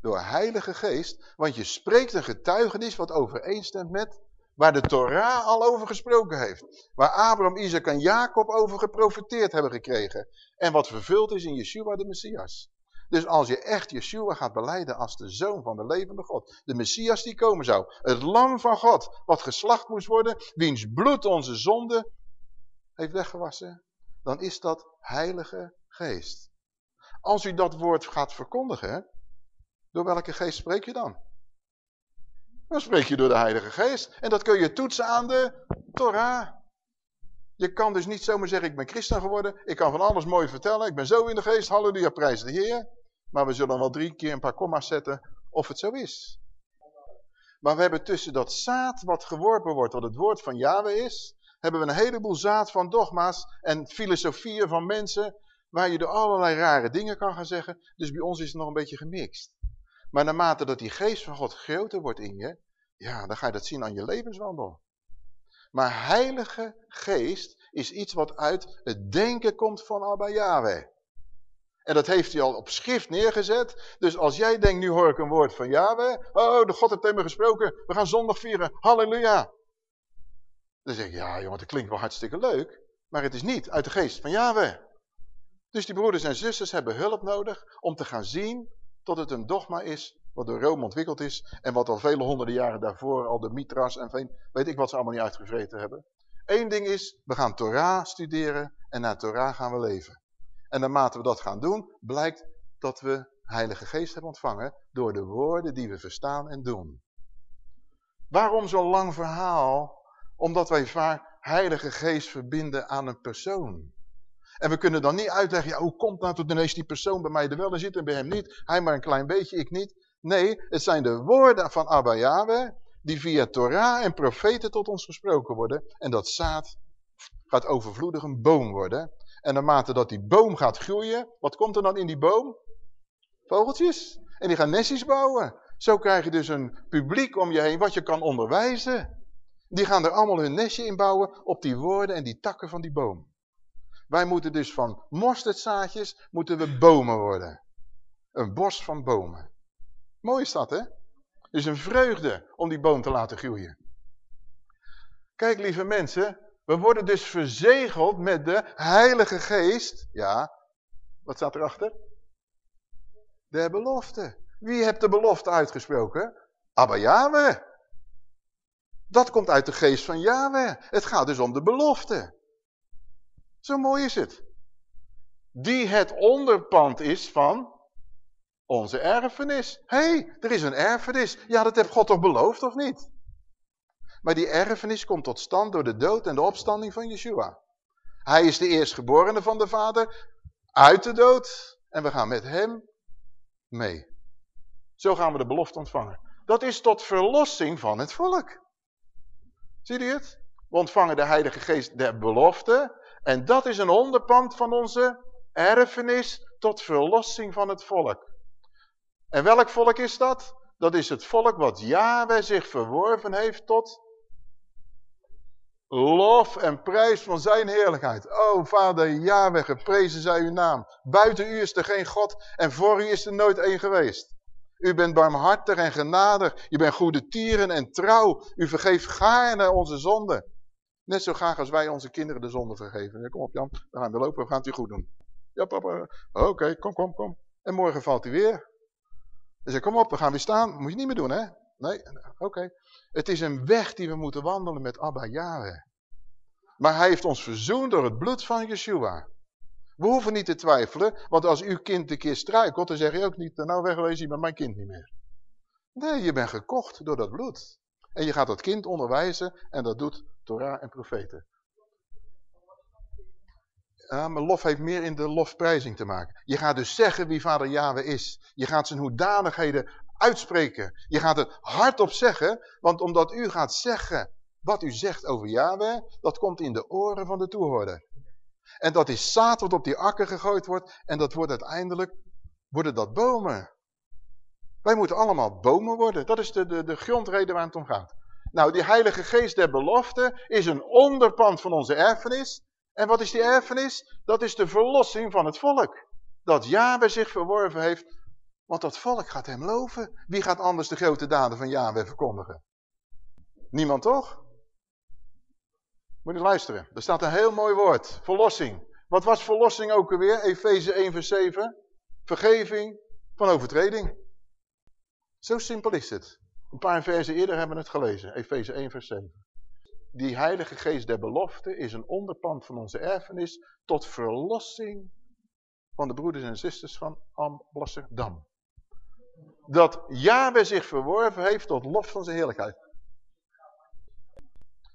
Door Heilige Geest, want je spreekt een getuigenis wat overeenstemt met Waar de Torah al over gesproken heeft. Waar Abraham, Isaac en Jacob over geprofiteerd hebben gekregen. En wat vervuld is in Yeshua de Messias. Dus als je echt Yeshua gaat beleiden als de zoon van de levende God. De Messias die komen zou. Het lam van God. Wat geslacht moest worden. Wiens bloed onze zonde heeft weggewassen. Dan is dat heilige geest. Als u dat woord gaat verkondigen. Door welke geest spreek je dan? Dan spreek je door de Heilige Geest. En dat kun je toetsen aan de Torah. Je kan dus niet zomaar zeggen, ik ben christen geworden. Ik kan van alles mooi vertellen. Ik ben zo in de geest. Halleluja, prijs de Heer. Maar we zullen wel drie keer een paar komma's zetten of het zo is. Maar we hebben tussen dat zaad wat geworpen wordt, wat het woord van Yahweh is, hebben we een heleboel zaad van dogma's en filosofieën van mensen waar je door allerlei rare dingen kan gaan zeggen. Dus bij ons is het nog een beetje gemixt. Maar naarmate dat die geest van God groter wordt in je, ja, dan ga je dat zien aan je levenswandel. Maar heilige geest is iets wat uit het denken komt van Abba Yahweh. En dat heeft hij al op schrift neergezet. Dus als jij denkt, nu hoor ik een woord van Yahweh. Oh, de God heeft tegen me gesproken. We gaan zondag vieren. Halleluja. Dan zeg ik, ja jongen, dat klinkt wel hartstikke leuk. Maar het is niet uit de geest van Yahweh. Dus die broeders en zusters hebben hulp nodig om te gaan zien tot het een dogma is wat door Rome ontwikkeld is en wat al vele honderden jaren daarvoor al de mitras en weet ik wat ze allemaal niet uitgevreten hebben. Eén ding is, we gaan Torah studeren en naar Torah gaan we leven. En naarmate we dat gaan doen, blijkt dat we Heilige Geest hebben ontvangen door de woorden die we verstaan en doen. Waarom zo'n lang verhaal? Omdat wij vaak Heilige Geest verbinden aan een persoon. En we kunnen dan niet uitleggen, ja, hoe komt nou tot ineens die persoon bij mij er wel in zit en bij hem niet? Hij maar een klein beetje, ik niet. Nee, het zijn de woorden van Abba Yahweh die via Torah en profeten tot ons gesproken worden. En dat zaad gaat overvloedig een boom worden. En naarmate dat die boom gaat groeien, wat komt er dan in die boom? Vogeltjes. En die gaan nestjes bouwen. Zo krijg je dus een publiek om je heen wat je kan onderwijzen. Die gaan er allemaal hun nestje in bouwen op die woorden en die takken van die boom. Wij moeten dus van mosterdzaadjes moeten we bomen worden. Een bos van bomen. Mooi is dat, hè? Het is een vreugde om die boom te laten groeien. Kijk, lieve mensen, we worden dus verzegeld met de Heilige Geest. Ja, wat staat erachter? De belofte. Wie heeft de belofte uitgesproken? Abba Yahweh. Dat komt uit de geest van Yahweh. Het gaat dus om de belofte. Zo mooi is het. Die het onderpand is van onze erfenis. Hé, hey, er is een erfenis. Ja, dat heeft God toch beloofd, of niet? Maar die erfenis komt tot stand door de dood en de opstanding van Yeshua. Hij is de eerstgeborene van de Vader uit de dood. En we gaan met hem mee. Zo gaan we de belofte ontvangen. Dat is tot verlossing van het volk. Zie je het? We ontvangen de Heilige Geest der belofte. En dat is een onderpand van onze erfenis tot verlossing van het volk. En welk volk is dat? Dat is het volk wat Yahweh zich verworven heeft tot lof en prijs van zijn heerlijkheid. O vader Yahweh, geprezen zij uw naam. Buiten u is er geen God en voor u is er nooit één geweest. U bent barmhartig en genadig. U bent goede tieren en trouw. U vergeeft gaarne onze zonden. Net zo graag als wij onze kinderen de zonde vergeven. Kom op Jan, we gaan we lopen, we gaan het u goed doen. Ja papa, oké, kom, kom, kom. En morgen valt hij weer. Dan zeg kom op, we gaan weer staan. Moet je niet meer doen, hè? Nee, oké. Het is een weg die we moeten wandelen met Abba Yahweh. Maar hij heeft ons verzoend door het bloed van Yeshua. We hoeven niet te twijfelen, want als uw kind een keer struikelt, dan zeg je ook niet, nou wegwezen, je bent mijn kind niet meer. Nee, je bent gekocht door dat bloed. En je gaat dat kind onderwijzen en dat doet Torah en profeten. Ja, maar lof heeft meer in de lofprijzing te maken. Je gaat dus zeggen wie vader Yahweh is. Je gaat zijn hoedanigheden uitspreken. Je gaat het hardop zeggen, want omdat u gaat zeggen wat u zegt over Yahweh, dat komt in de oren van de toehoorder. En dat is zaad wat op die akker gegooid wordt en dat wordt uiteindelijk, worden dat bomen. Wij moeten allemaal bomen worden. Dat is de, de, de grondreden waar het om gaat. Nou, die heilige geest der belofte is een onderpand van onze erfenis. En wat is die erfenis? Dat is de verlossing van het volk. Dat Yahweh zich verworven heeft, want dat volk gaat hem loven. Wie gaat anders de grote daden van Yahweh verkondigen? Niemand toch? Moet je luisteren. Er staat een heel mooi woord. Verlossing. Wat was verlossing ook alweer? Efeze 1 vers 7. Vergeving van overtreding. Zo simpel is het. Een paar versen eerder hebben we het gelezen. Efeze 1 vers 7. Die heilige geest der belofte is een onderpand van onze erfenis tot verlossing van de broeders en zusters van Amsterdam. Dat Yahweh zich verworven heeft tot lof van zijn heerlijkheid.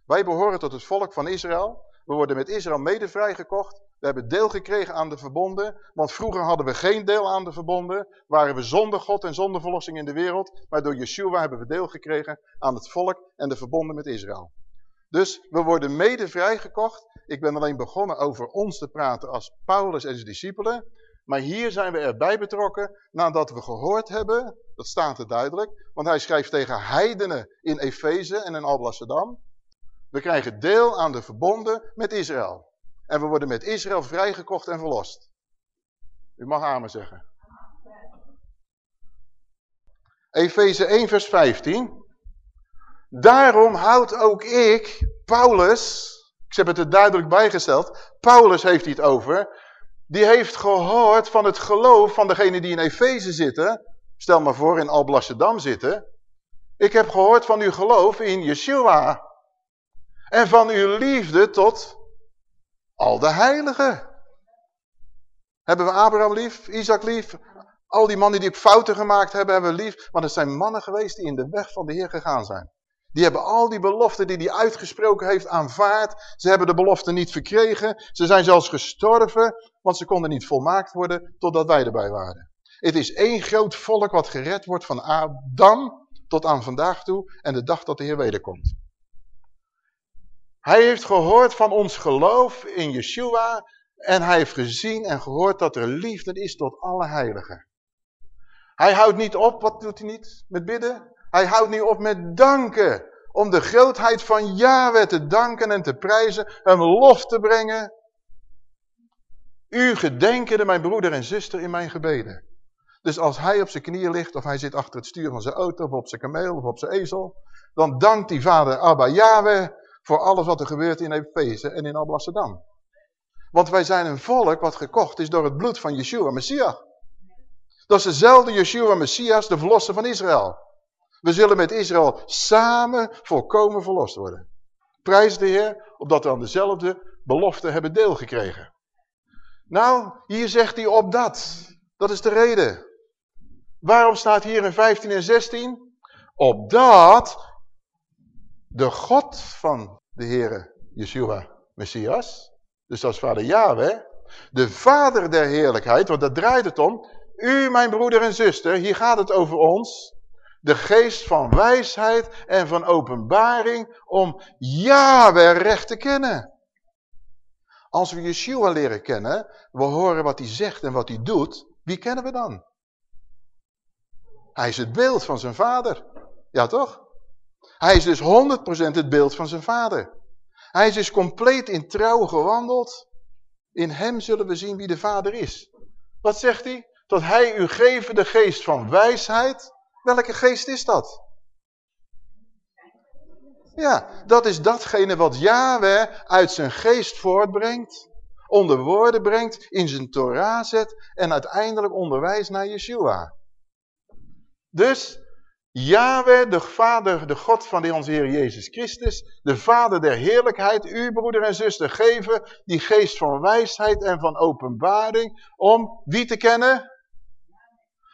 Wij behoren tot het volk van Israël. We worden met Israël mede vrijgekocht. We hebben deel gekregen aan de verbonden. Want vroeger hadden we geen deel aan de verbonden. Waren we zonder God en zonder verlossing in de wereld. Maar door Yeshua hebben we deel gekregen aan het volk en de verbonden met Israël. Dus we worden mede vrijgekocht. Ik ben alleen begonnen over ons te praten als Paulus en zijn discipelen. Maar hier zijn we erbij betrokken nadat we gehoord hebben, dat staat er duidelijk, want hij schrijft tegen heidenen in Efeze en in Alblasserdam. We krijgen deel aan de verbonden met Israël. En we worden met Israël vrijgekocht en verlost. U mag amen zeggen. Efeze 1 vers 15. Daarom houd ook ik, Paulus, ik heb het er duidelijk bijgesteld, Paulus heeft het over, die heeft gehoord van het geloof van degene die in Efeze zitten, stel maar voor in Alblasserdam zitten, ik heb gehoord van uw geloof in Yeshua en van uw liefde tot al de heiligen. Hebben we Abraham lief, Isaac lief, al die mannen die fouten gemaakt hebben, hebben we lief. Maar het zijn mannen geweest die in de weg van de Heer gegaan zijn. Die hebben al die beloften die hij uitgesproken heeft aanvaard. Ze hebben de beloften niet verkregen. Ze zijn zelfs gestorven, want ze konden niet volmaakt worden totdat wij erbij waren. Het is één groot volk wat gered wordt van Adam tot aan vandaag toe en de dag dat de Heer wederkomt. Hij heeft gehoord van ons geloof in Yeshua en hij heeft gezien en gehoord dat er liefde is tot alle heiligen. Hij houdt niet op, wat doet hij niet? Met bidden? Hij houdt niet op met danken. Om de grootheid van Yahweh te danken en te prijzen, hem lof te brengen. U gedenken mijn broeder en zuster in mijn gebeden. Dus als hij op zijn knieën ligt, of hij zit achter het stuur van zijn auto, of op zijn kameel, of op zijn ezel, dan dankt die vader Abba Yahweh voor alles wat er gebeurt in Efeze en in Alblasserdam. Want wij zijn een volk wat gekocht is door het bloed van Yeshua, Messias. Dat is dezelfde Yeshua, Messias, de verlosser van Israël. We zullen met Israël samen volkomen verlost worden. Prijs de Heer, opdat we aan dezelfde belofte hebben deel gekregen. Nou, hier zegt hij op dat. Dat is de reden. Waarom staat hier in 15 en 16? Opdat de God van de Heere Yeshua Messias, dus dat is vader Yahweh, de vader der heerlijkheid, want dat draait het om. U, mijn broeder en zuster, hier gaat het over ons. De geest van wijsheid en van openbaring om Yahweh recht te kennen. Als we Yeshua leren kennen, we horen wat hij zegt en wat hij doet, wie kennen we dan? Hij is het beeld van zijn vader. Ja toch? Hij is dus 100% het beeld van zijn vader. Hij is dus compleet in trouw gewandeld. In hem zullen we zien wie de vader is. Wat zegt hij? Dat hij u geven de geest van wijsheid. Welke geest is dat? Ja, dat is datgene wat Yahweh uit zijn geest voortbrengt. Onder woorden brengt, in zijn Torah zet en uiteindelijk onderwijst naar Yeshua. Dus Yahweh, de Vader, de God van onze Heer Jezus Christus, de Vader der heerlijkheid, u broeder en zuster, geven die geest van wijsheid en van openbaring om wie te kennen?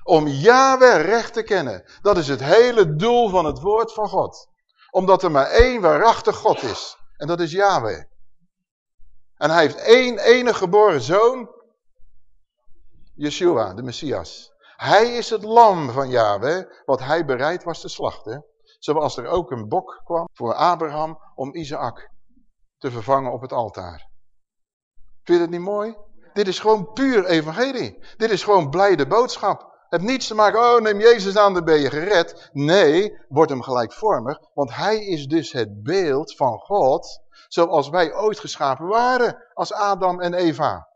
Om Yahweh recht te kennen. Dat is het hele doel van het woord van God. Omdat er maar één waarachtig God is. En dat is Yahweh. En hij heeft één enige geboren zoon, Yeshua, de Messias. Hij is het lam van Yahweh, wat hij bereid was te slachten. Zoals er ook een bok kwam voor Abraham om Isaac te vervangen op het altaar. Vind je het niet mooi? Dit is gewoon puur evangelie. Dit is gewoon blijde boodschap. Het niets te maken, oh neem Jezus aan, dan ben je gered. Nee, wordt hem gelijkvormig, want hij is dus het beeld van God, zoals wij ooit geschapen waren, als Adam en Eva.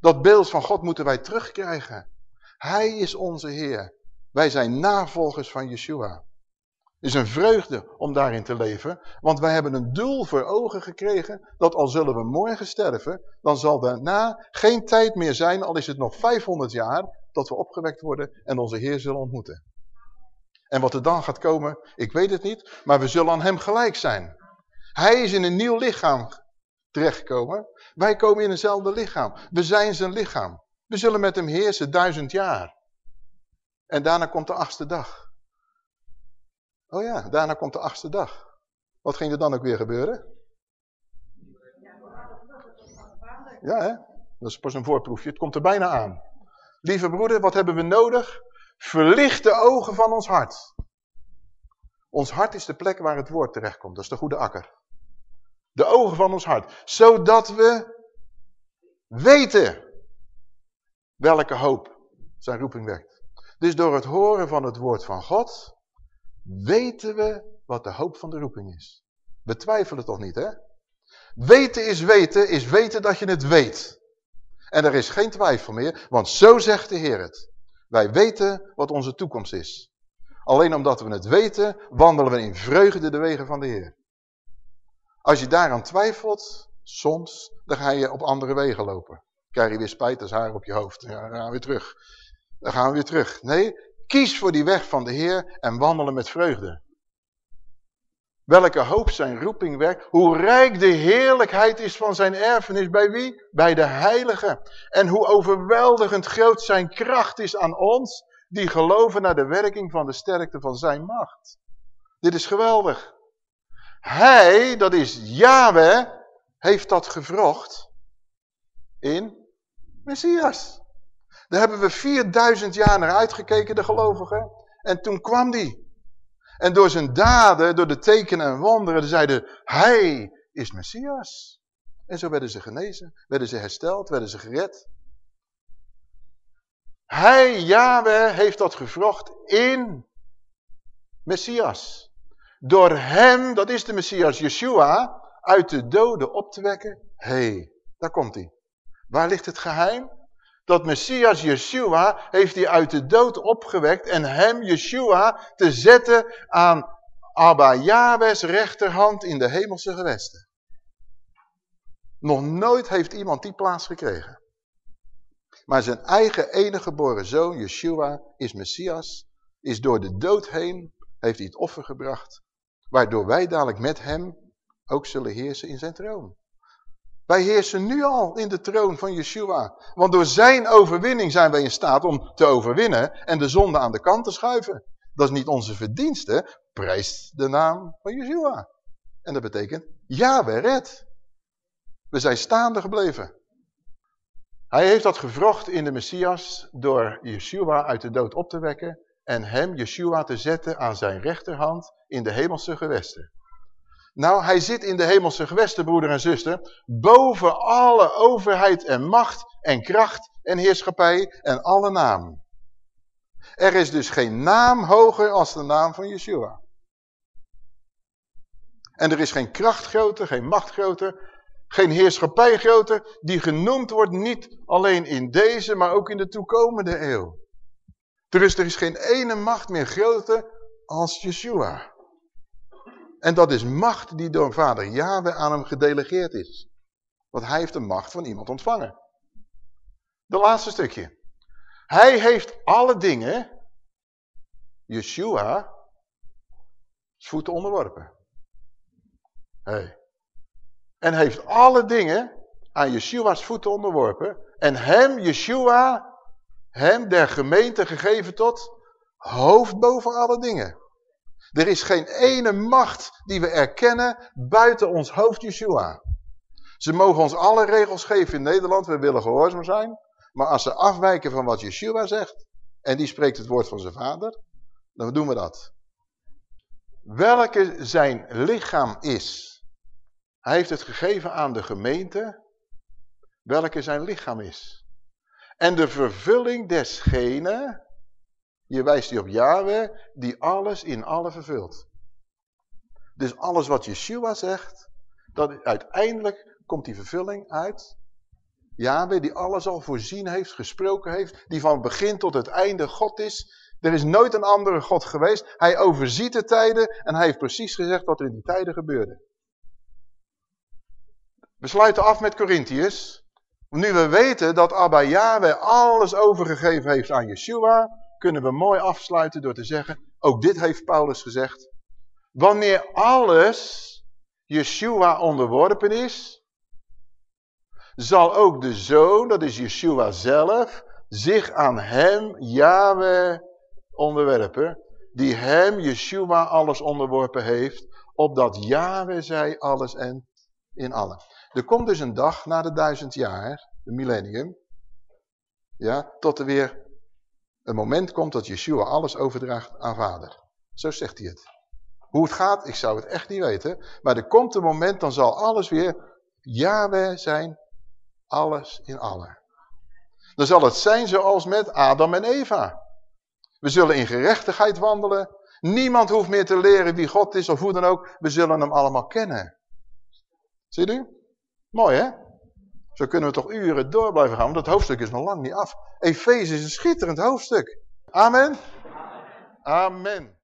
Dat beeld van God moeten wij terugkrijgen. Hij is onze Heer. Wij zijn navolgers van Yeshua. Het is een vreugde om daarin te leven, want wij hebben een doel voor ogen gekregen, dat al zullen we morgen sterven, dan zal daarna geen tijd meer zijn, al is het nog 500 jaar, dat we opgewekt worden en onze Heer zullen ontmoeten. En wat er dan gaat komen, ik weet het niet, maar we zullen aan hem gelijk zijn. Hij is in een nieuw lichaam terechtgekomen. Wij komen in eenzelfde lichaam. We zijn zijn lichaam. We zullen met hem heersen duizend jaar. En daarna komt de achtste dag. Oh ja, daarna komt de achtste dag. Wat ging er dan ook weer gebeuren? Ja, hè? Dat is pas een voorproefje. Het komt er bijna aan. Lieve broeder, wat hebben we nodig? Verlicht de ogen van ons hart. Ons hart is de plek waar het woord terechtkomt. Dat is de goede akker. De ogen van ons hart. Zodat we weten welke hoop zijn roeping werkt. Dus door het horen van het woord van God, weten we wat de hoop van de roeping is. We twijfelen toch niet, hè? Weten is weten, is weten dat je het weet. En er is geen twijfel meer, want zo zegt de Heer het. Wij weten wat onze toekomst is. Alleen omdat we het weten, wandelen we in vreugde de wegen van de Heer. Als je daaraan twijfelt, soms, dan ga je op andere wegen lopen. Krijg je weer spijt als haar op je hoofd. Ja, dan gaan we weer terug. Dan gaan we weer terug. Nee, kies voor die weg van de Heer en wandelen met vreugde. Welke hoop zijn roeping werkt. Hoe rijk de heerlijkheid is van zijn erfenis. Bij wie? Bij de heiligen. En hoe overweldigend groot zijn kracht is aan ons. Die geloven naar de werking van de sterkte van zijn macht. Dit is geweldig. Hij, dat is Yahweh, heeft dat gevrocht in Messias. Daar hebben we 4000 jaar naar uitgekeken, de gelovigen. En toen kwam die. En door zijn daden, door de tekenen en wonderen, zeiden, hij is Messias. En zo werden ze genezen, werden ze hersteld, werden ze gered. Hij, Yahweh, heeft dat gevrocht in Messias. Door hem, dat is de Messias, Yeshua, uit de doden op te wekken. Hé, hey, daar komt hij. Waar ligt het geheim? Dat Messias Yeshua heeft hij uit de dood opgewekt en hem, Yeshua, te zetten aan Abba Yahweh's rechterhand in de hemelse gewesten. Nog nooit heeft iemand die plaats gekregen. Maar zijn eigen enige geboren zoon, Yeshua, is Messias, is door de dood heen, heeft hij het offer gebracht, waardoor wij dadelijk met hem ook zullen heersen in zijn troon. Wij heersen nu al in de troon van Yeshua. Want door zijn overwinning zijn wij in staat om te overwinnen en de zonde aan de kant te schuiven. Dat is niet onze verdienste, prijst de naam van Yeshua. En dat betekent, ja, we red. We zijn staande gebleven. Hij heeft dat gevrocht in de Messias door Yeshua uit de dood op te wekken en hem, Yeshua, te zetten aan zijn rechterhand in de hemelse gewesten. Nou, hij zit in de hemelse gewesten, broeder en zuster, boven alle overheid en macht en kracht en heerschappij en alle naam. Er is dus geen naam hoger als de naam van Yeshua. En er is geen kracht groter, geen macht groter, geen heerschappij groter, die genoemd wordt niet alleen in deze, maar ook in de toekomende eeuw. Er is geen ene macht meer groter als Yeshua. En dat is macht die door vader Yahweh aan hem gedelegeerd is. Want hij heeft de macht van iemand ontvangen. De laatste stukje. Hij heeft alle dingen, Yeshua, voeten onderworpen. En heeft alle dingen aan Yeshua's voeten onderworpen. En hem, Yeshua, hem der gemeente gegeven tot hoofd boven alle dingen. Er is geen ene macht die we erkennen buiten ons hoofd Yeshua. Ze mogen ons alle regels geven in Nederland, we willen gehoorzaam zijn. Maar als ze afwijken van wat Yeshua zegt, en die spreekt het woord van zijn vader, dan doen we dat. Welke zijn lichaam is. Hij heeft het gegeven aan de gemeente, welke zijn lichaam is. En de vervulling desgene hier wijst hij op Yahweh, die alles in alle vervult. Dus alles wat Yeshua zegt, dat uiteindelijk komt die vervulling uit Yahweh, die alles al voorzien heeft, gesproken heeft, die van begin tot het einde God is. Er is nooit een andere God geweest. Hij overziet de tijden en hij heeft precies gezegd wat er in die tijden gebeurde. We sluiten af met Corinthiërs. Nu we weten dat Abba Yahweh alles overgegeven heeft aan Yeshua, kunnen we mooi afsluiten door te zeggen, ook dit heeft Paulus gezegd. Wanneer alles Yeshua onderworpen is, zal ook de zoon, dat is Yeshua zelf, zich aan hem, Yahweh, onderwerpen, die hem, Yeshua, alles onderworpen heeft, opdat Yahweh zij alles en in allen. Er komt dus een dag na de duizend jaar, de millennium, ja, tot er weer een moment komt dat Yeshua alles overdraagt aan vader. Zo zegt hij het. Hoe het gaat, ik zou het echt niet weten. Maar er komt een moment, dan zal alles weer Yahweh zijn. Alles in allen. Dan zal het zijn zoals met Adam en Eva. We zullen in gerechtigheid wandelen. Niemand hoeft meer te leren wie God is of hoe dan ook. We zullen hem allemaal kennen. Zie u? Mooi hè? Zo kunnen we toch uren door blijven gaan, want dat hoofdstuk is nog lang niet af. Efeze is een schitterend hoofdstuk. Amen. Amen.